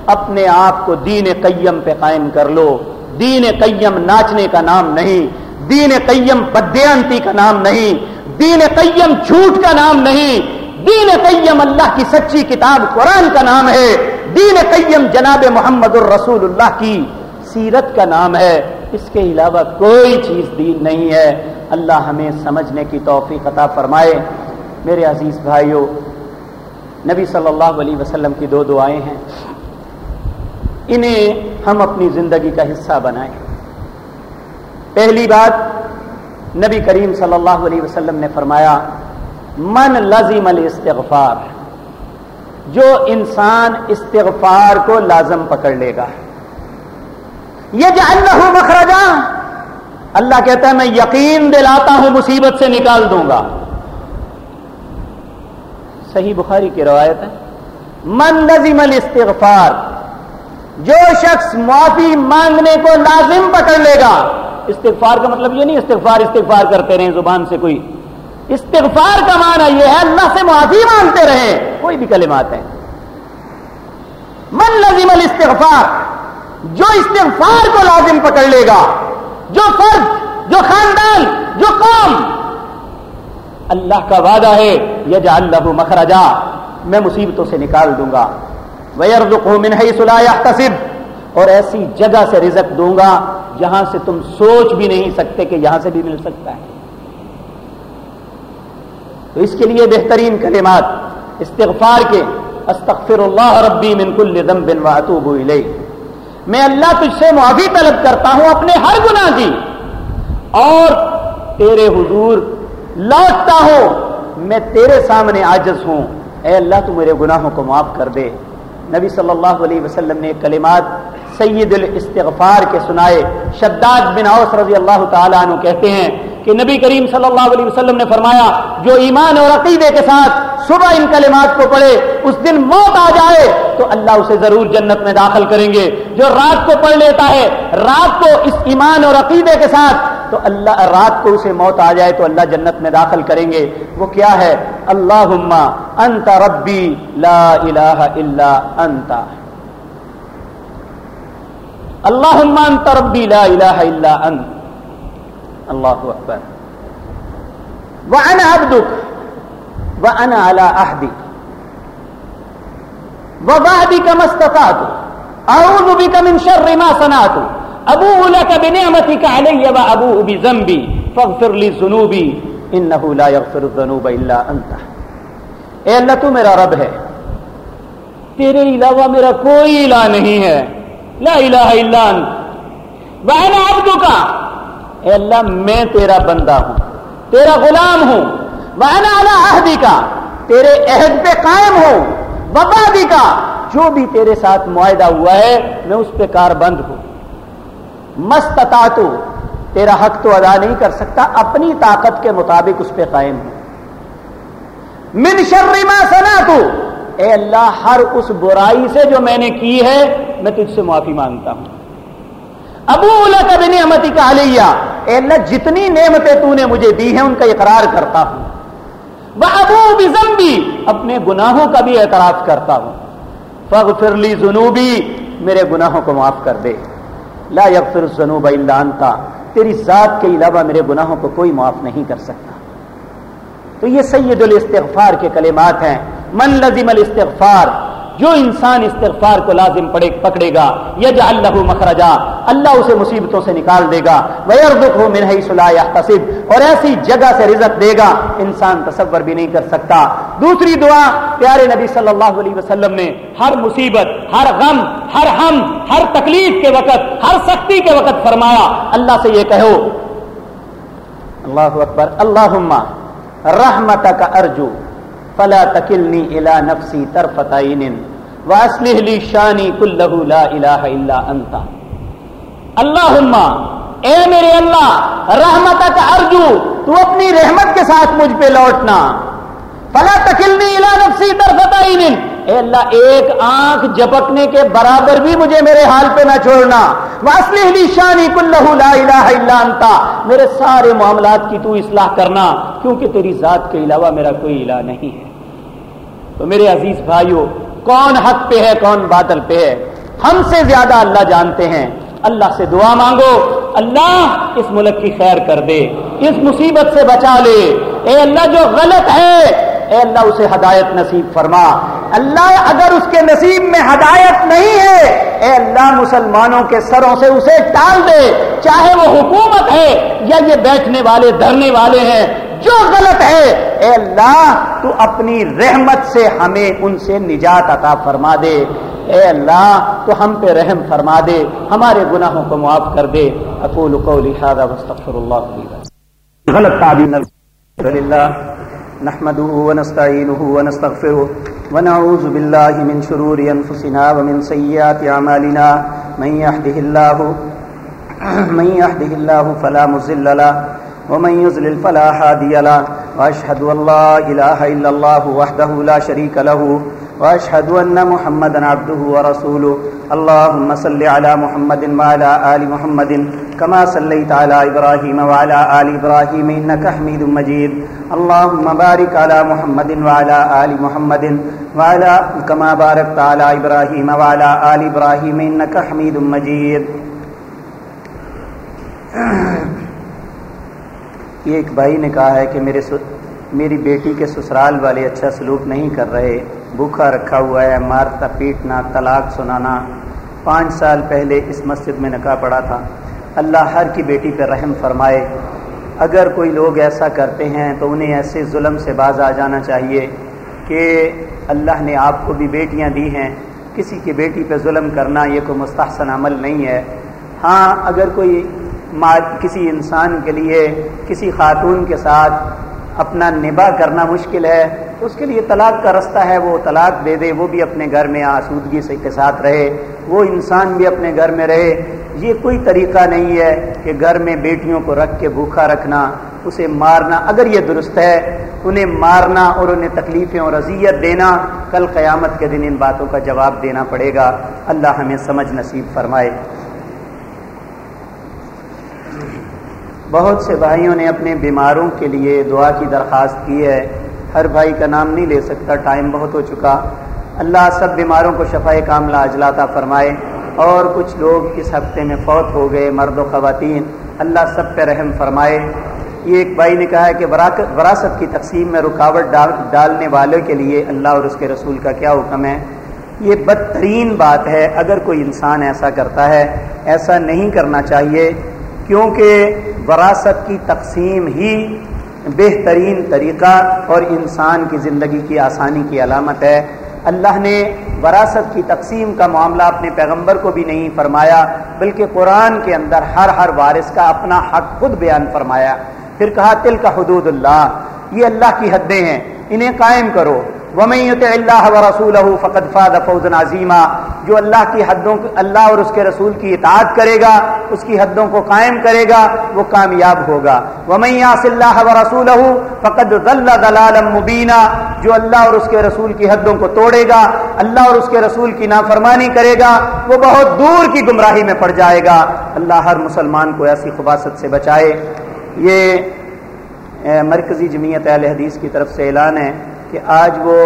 اپنے آپ کو دین قیم پہ قائم کر لو۔ دین قیم ناچنے کا نام نہیں، دین قیم بدیانتی کا نام نہیں، دین قیم جھوٹ کا نام نہیں۔ دین قیم اللہ کی سچی کتاب قرآن کا نام ہے۔ دین قیم جناب محمد الرسول اللہ کی سیرت کا نام ہے، اس کے علاوہ کوئی چیز دین نہیں ہے۔ اللہ ہمیں سمجھنے کی توفیق عطا فرمائے۔ میرے عزیز بھائیوں نبی صلی اللہ علیہ وسلم کی دو دعائیں ہیں۔ انہیں ہم اپنی زندگی کا حصہ بنائیں۔ پہلی بات، نبی کریم صلی اللہ علیہ وسلم نے فرمایا، من لازم الاستغفار جو انسان استغفار کو لازم پکڑ لے گا۔ یہ جو اللہ مخرجہ اللہ کہتا ہے، میں یقین دلاتا ہوں، مصیبت سے نکال دوں گا۔ صحیح بخاری کی روایت ہے۔ من لزم الاستغفار، جو شخص معافی مانگنے کو لازم پکڑ لے گا، استغفار کا مطلب یہ نہیں، استغفار استغفار کرتے رہیں، زبان سے کوئی۔ استغفار کا معنی یہ ہے، اللہ سے معافی مانگتے رہیں، کوئی بھی کلمات ہیں۔ من لزم الاستغفار جو استغفار کو لازم پکڑ لے گا، جو فرد، جو خاندان، جو قوم، اللہ کا وعدہ ہے، یجعل اللہ مخرجا، میں مصیبتوں سے نکال دوں گا۔ وَيَرْزُقْهُ مِنْ اور ایسی جگہ سے رزق دوں گا جہاں سے تم سوچ بھی نہیں سکتے کہ یہاں سے بھی مل سکتا ہے۔ تو اس کے لیے بہترین کلمات استغفار کے، استغفر اللہ ربی من کل ذنب واتوب الیہ۔ میں اللہ تجھ سے معافی طلب کرتا ہوں اپنے ہر گناہ کی۔ اور تیرے حضور لوٹتا ہوں، میں تیرے سامنے عاجز ہوں۔ اے اللہ، تو میرے گناہوں کو معاف کر دے۔ نبی صلی اللہ علیہ وسلم نے کلمات سید الاستغفار کے سنائے شداد بن اوس رضی اللہ تعالیٰ عنہ کہتے ہیں کہ نبی کریم صلی اللہ علیہ وسلم نے فرمایا، جو ایمان اور عقیدے کے ساتھ صبح ان کلمات کو پڑھے، اس دن موت آ جائے، تو اللہ اسے ضرور جنت میں داخل کریں گے۔ جو رات کو پڑھ لیتا ہے، رات کو اس ایمان اور عقیدے کے ساتھ، تو اللہ، رات کو اسے موت آ جائے، تو اللہ جنت میں داخل کریں گے۔ وہ کیا ہے؟ اللہ انت ربی لا الہ الا انت۔ اللہ انت ربی لا الہ الا انت. اللہ اکبر. وانا عبدك وانا على عهدك ووعدك ما استطعت. اعوذ بك من شر ما صنعت. ابوء لك بنعمتك علي وابوء بذنبي فاغفر لي ذنوبي انه لا يغفر الذنوب الا انت. اے اللہ تو میرا رب ہے. تیرے علاوہ میرا کوئی الہ نہیں ہے. لا الہ الا انت. وانا اے اللہ، میں تیرا بندہ ہوں، تیرا غلام ہوں. وانا على عہدی کا تیرے عہد پہ قائم ہوں. وبادی کا جو بھی تیرے ساتھ معاہدہ ہوا ہے، میں اس پہ کار بند ہوں. مستتا تو تیرا حق تو ادا نہیں کر سکتا، اپنی طاقت کے مطابق اس پہ قائم ہوں. من شر ما صنعت. اے اللہ، ہر اس برائی سے جو میں نے کی ہے، میں تجھ سے معافی مانگتا ہوں۔ ابو اللہ کا بھی نعمتی کا علیہ، اے اللہ، جتنی نعمتیں تو نے مجھے دی ہیں، ان کا اقرار کرتا ہوں۔ وہ ابو بھی اپنے گناہوں کا بھی اعتراف کرتا ہوں۔ فغفر لی جنوبی میرے گناہوں کو معاف کر دے۔ لا یغفر الذنوب الا انت تیری ذات کے علاوہ میرے گناہوں کو کوئی معاف نہیں کر سکتا۔ تو یہ سید الاستغفار کے کلمات ہیں۔ من لزم الاستغفار؟ جو انسان استغفار کو لازم پڑے پکڑے گا یج اللہ مخرجا، اللہ اسے مصیبتوں سے نکال دے گا ویر دکھ ہو منہی صلاح تصب اور ایسی جگہ سے رزق دے گا، انسان تصور بھی نہیں کر سکتا۔ دوسری دعا پیارے نبی صلی اللہ علیہ وسلم نے، ہر مصیبت، ہر غم، ہر ہم، ہر تکلیف کے وقت، ہر سختی کے وقت فرمایا، اللہ سے یہ کہو، اللہ اکبر اللہ رحمت کا ارجو۔ فلا تکلنی الا نفسی طرفت عین. واصلح لی شانی کلہ لا الہ الا انت. اللہم، اے میرے اللہ، رحمتک ارجو، تو اپنی رحمت کے ساتھ مجھ پہ لوٹنا. فلا تکلنی الا نفسی طرفت عین. اے اللہ، ایک آنکھ جپکنے کے برابر بھی مجھے میرے حال پہ نہ چھوڑنا. واسلح لی شانی کلہ لا الہ الا انت. میرے سارے معاملات کی تو اصلاح کرنا، کیونکہ تیری ذات کے علاوہ میرا کوئی الہ نہیں ہے. تو میرے عزیز بھائیوں کون حق پہ ہے، کون باطل پہ ہے؟ ہم سے زیادہ اللہ جانتے ہیں۔ اللہ سے دعا مانگو۔ اللہ اس ملک کی خیر کر دے، اس مصیبت سے بچا لے۔ اے اللہ جو غلط ہے اے اللہ اسے ہدایت نصیب فرما۔ اللہ اگر اس کے نصیب میں ہدایت نہیں ہے، اے اللہ مسلمانوں کے سروں سے اسے ٹال دے۔ چاہے وہ حکومت ہے یا یہ بیٹھنے والے، دھرنے والے ہیں، جو غلط ہے، اے اللہ تو اپنی رحمت سے ہمیں ان سے نجات عطا فرما دے۔ اے اللہ تو ہم پہ رحم فرما دے، ہمارے گناہوں کو معاف کر دے۔ اقول قولی هذا واستغفر غلط تعبیر لله نحمده ونستعينه ونستغفره ونعوذ بالله من شرور أنفسنا ومن سيئات اعمالنا من يهده الله من يهده الله فلا مزل له ومن يزلل فلا هادي له وأشهد أن لا إله إلا الله وحده لا شريك له وأشهد أن محمد عبده ورسوله. اللهم صل على محمد وعلى آل محمد كما صليت على إبراهيم وعلى آل إبراهيم إنك حميد مجيد. اللهم بارك على محمد وعلى آل محمد وعلى كما باركت على إبراهيم وعلى آل إبراهيم إنك حميد مجيد. یہ ایک بھائی نے کہا ہے کہ میرے میری بیٹی کے سسرال والے اچھا سلوک نہیں کر رہے۔ بھوکھا رکھا ہوا ہے، مارتا، پیٹنا، طلاق سنانا۔ پانچ سال پہلے اس مسجد میں نکاح پڑا تھا۔ اللہ ہر کی بیٹی پہ رحم فرمائے۔ اگر کوئی لوگ ایسا کرتے ہیں تو انہیں ایسے ظلم سے باز آ جانا چاہیے کہ اللہ نے آپ کو بھی بیٹیاں دی ہیں۔ کسی کی بیٹی پہ ظلم کرنا یہ کوئی مستحسن عمل نہیں ہے۔ ہاں اگر کوئی کسی انسان کے لیے، کسی خاتون کے ساتھ اپنا نباہ کرنا مشکل ہے اس کے لیے طلاق کا رستہ ہے، وہ طلاق دے دے، وہ بھی اپنے گھر میں آسودگی سے کے ساتھ رہے، وہ انسان بھی اپنے گھر میں رہے۔ یہ کوئی طریقہ نہیں ہے کہ گھر میں بیٹیوں کو رکھ کے بھوکھا رکھنا، اسے مارنا۔ اگر یہ درست ہے، انہیں مارنا اور انہیں تکلیفیں اور اذیت دینا، کل قیامت کے دن ان باتوں کا جواب دینا پڑے گا۔ اللہ ہمیں سمجھ نصیب فرمائے۔ بہت سے بھائیوں نے اپنے بیماروں کے لیے دعا کی درخواست کی ہے۔ ہر بھائی کا نام نہیں لے سکتا، ٹائم بہت ہو چکا۔ اللہ سب بیماروں کو شفا کاملہ اجلاتا فرمائے۔ اور کچھ لوگ اس ہفتے میں فوت ہو گئے، مرد و خواتین۔ اللہ سب پہ رحم فرمائے۔ یہ ایک بھائی نے کہا ہے کہ وراثت کی تقسیم میں رکاوٹ ڈال، ڈالنے والے کے لیے اللہ اور اس کے رسول کا کیا حکم ہے؟ یہ بدترین بات ہے۔ اگر کوئی انسان ایسا کرتا ہے، ایسا نہیں کرنا چاہیے۔ کیونکہ وراثت کی تقسیم ہی بہترین طریقہ اور انسان کی زندگی کی آسانی کی علامت ہے۔ اللہ نے وراثت کی تقسیم کا معاملہ اپنے پیغمبر کو بھی نہیں فرمایا، بلکہ قرآن کے اندر ہر ہر وارث کا اپنا حق خود بیان فرمایا۔ پھر کہا تل کا حدود اللہ، یہ اللہ کی حدیں ہیں، انہیں قائم کرو۔ ومت اللہ و رسول فقط فاد فوز عظیمہ جو اللہ کی حدوں اللہ اور اس کے رسول کی اطاعت کرے گا، اس کی حدوں کو قائم کرے گا، وہ کامیاب ہوگا۔ ومیاس اللہ و رسول فقط دلال مبینہ جو اللہ اور اس کے رسول کی حدوں کو توڑے گا، اللہ اور اس کے رسول کی نافرمانی کرے گا، وہ بہت دور کی گمراہی میں پڑ جائے گا۔ اللہ ہر مسلمان کو ایسی خباست سے بچائے۔ یہ مرکزی جمعیت اہل حدیث کی طرف سے اعلان ہے۔ کہ آج وہ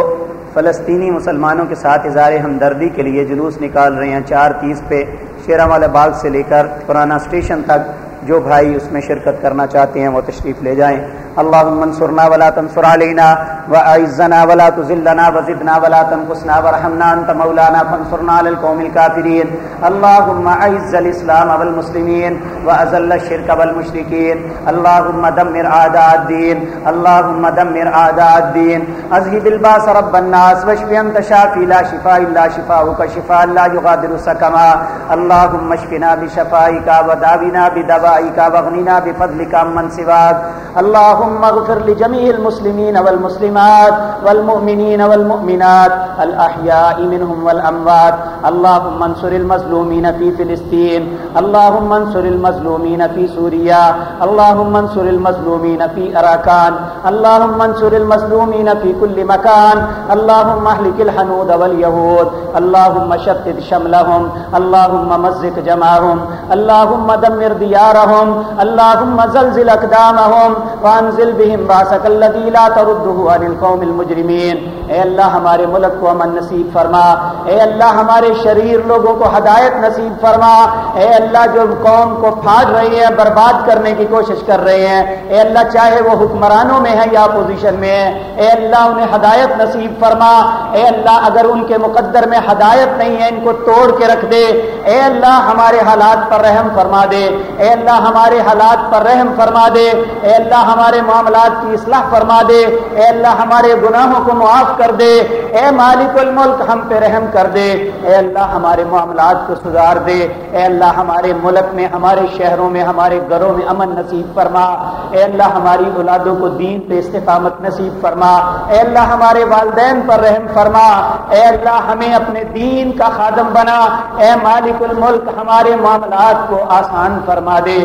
فلسطینی مسلمانوں کے ساتھ اظہار ہمدردی کے لیے جلوس نکال رہے ہیں، چار تیس پہ شیرا والے باغ سے لے کر پرانا اسٹیشن تک جو بھائی اس میں شرکت کرنا چاہتے ہیں وہ تشریف لے جائیں۔ اللہ منصورنا ولا تنصر علينا واعزنا ولا تذلنا وزدنا ولا تنقصنا وارحمنا انت مولانا فانصرنا على القوم الكافرين اللهم اعز الاسلام والمسلمين واذل الشرك والمشركين اللهم دمر اعداء الدين اللهم دمر اعداء الدين اذهب الباس رب الناس واشف انت شافي لا شفاء الا شفاؤك شفاء لا يغادر سقما اللهم اشفنا بشفائك وداونا بدوائك واغننا بفضلك من سواك اللهم اللهم اغفر لجميع المسلمين والمسلمات والمؤمنين والمؤمنات الأحياء منهم والأموات. اللهم انصر المظلومين في فلسطين. اللهم انصر المظلومين في سوريا. اللهم انصر المظلومين في أراكان. اللهم انصر المظلومين في كل مكان. اللهم اهلك الحنود واليهود. اللهم شتت شملهم. اللهم مزق جمعهم. اللهم دمر ديارهم. اللهم زلزل أقدامهم. وانزل وانزل بهم باسك الذي لا ترده عن القوم المجرمين اے اللہ ہمارے ملک کو امن نصیب فرما۔ اے اللہ ہمارے شریر لوگوں کو ہدایت نصیب فرما۔ اے اللہ جو قوم کو پھاڑ رہے ہیں، برباد کرنے کی کوشش کر رہے ہیں۔ اے اللہ چاہے وہ حکمرانوں میں ہے یا اپوزیشن میں ہے اے اللہ انہیں ہدایت نصیب فرما۔ اے اللہ اگر ان کے مقدر میں ہدایت نہیں ہے، ان کو توڑ کے رکھ دے۔ اے اللہ ہمارے حالات پر رحم فرما دے۔ اے اللہ ہمارے حالات پر رحم فرما دے۔ اے اللہ ہمارے معاملات کی اصلاح فرما دے۔ اے اللہ، ہمارے گناہوں کو معاف کر دے۔ اے مالک الملک، ہم پہ رحم کر دے۔ اے اللہ، ہمارے معاملات کو سدھار دے۔ اے اللہ، ہمارے ملک میں، ہمارے شہروں میں، ہمارے گھروں میں امن نصیب فرما۔ اے اللہ، ہماری اولادوں کو دین پہ استقامت نصیب فرما۔ اے اللہ، ہمارے والدین پر رحم فرما۔ اے اللہ، ہمیں اپنے دین کا خادم بنا۔ اے مالک الملک، ہمارے معاملات کو آسان فرما دے۔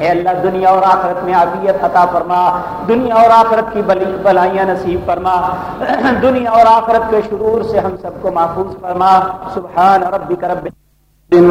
اے اللہ، دنیا اور آخرت میں عافیت عطا فرما۔ دنیا اور آخرت کی بلی بلائیاں نصیب فرما۔ دنیا اور آخرت کے شرور سے ہم سب کو محفوظ فرما۔ سبحان ربک رب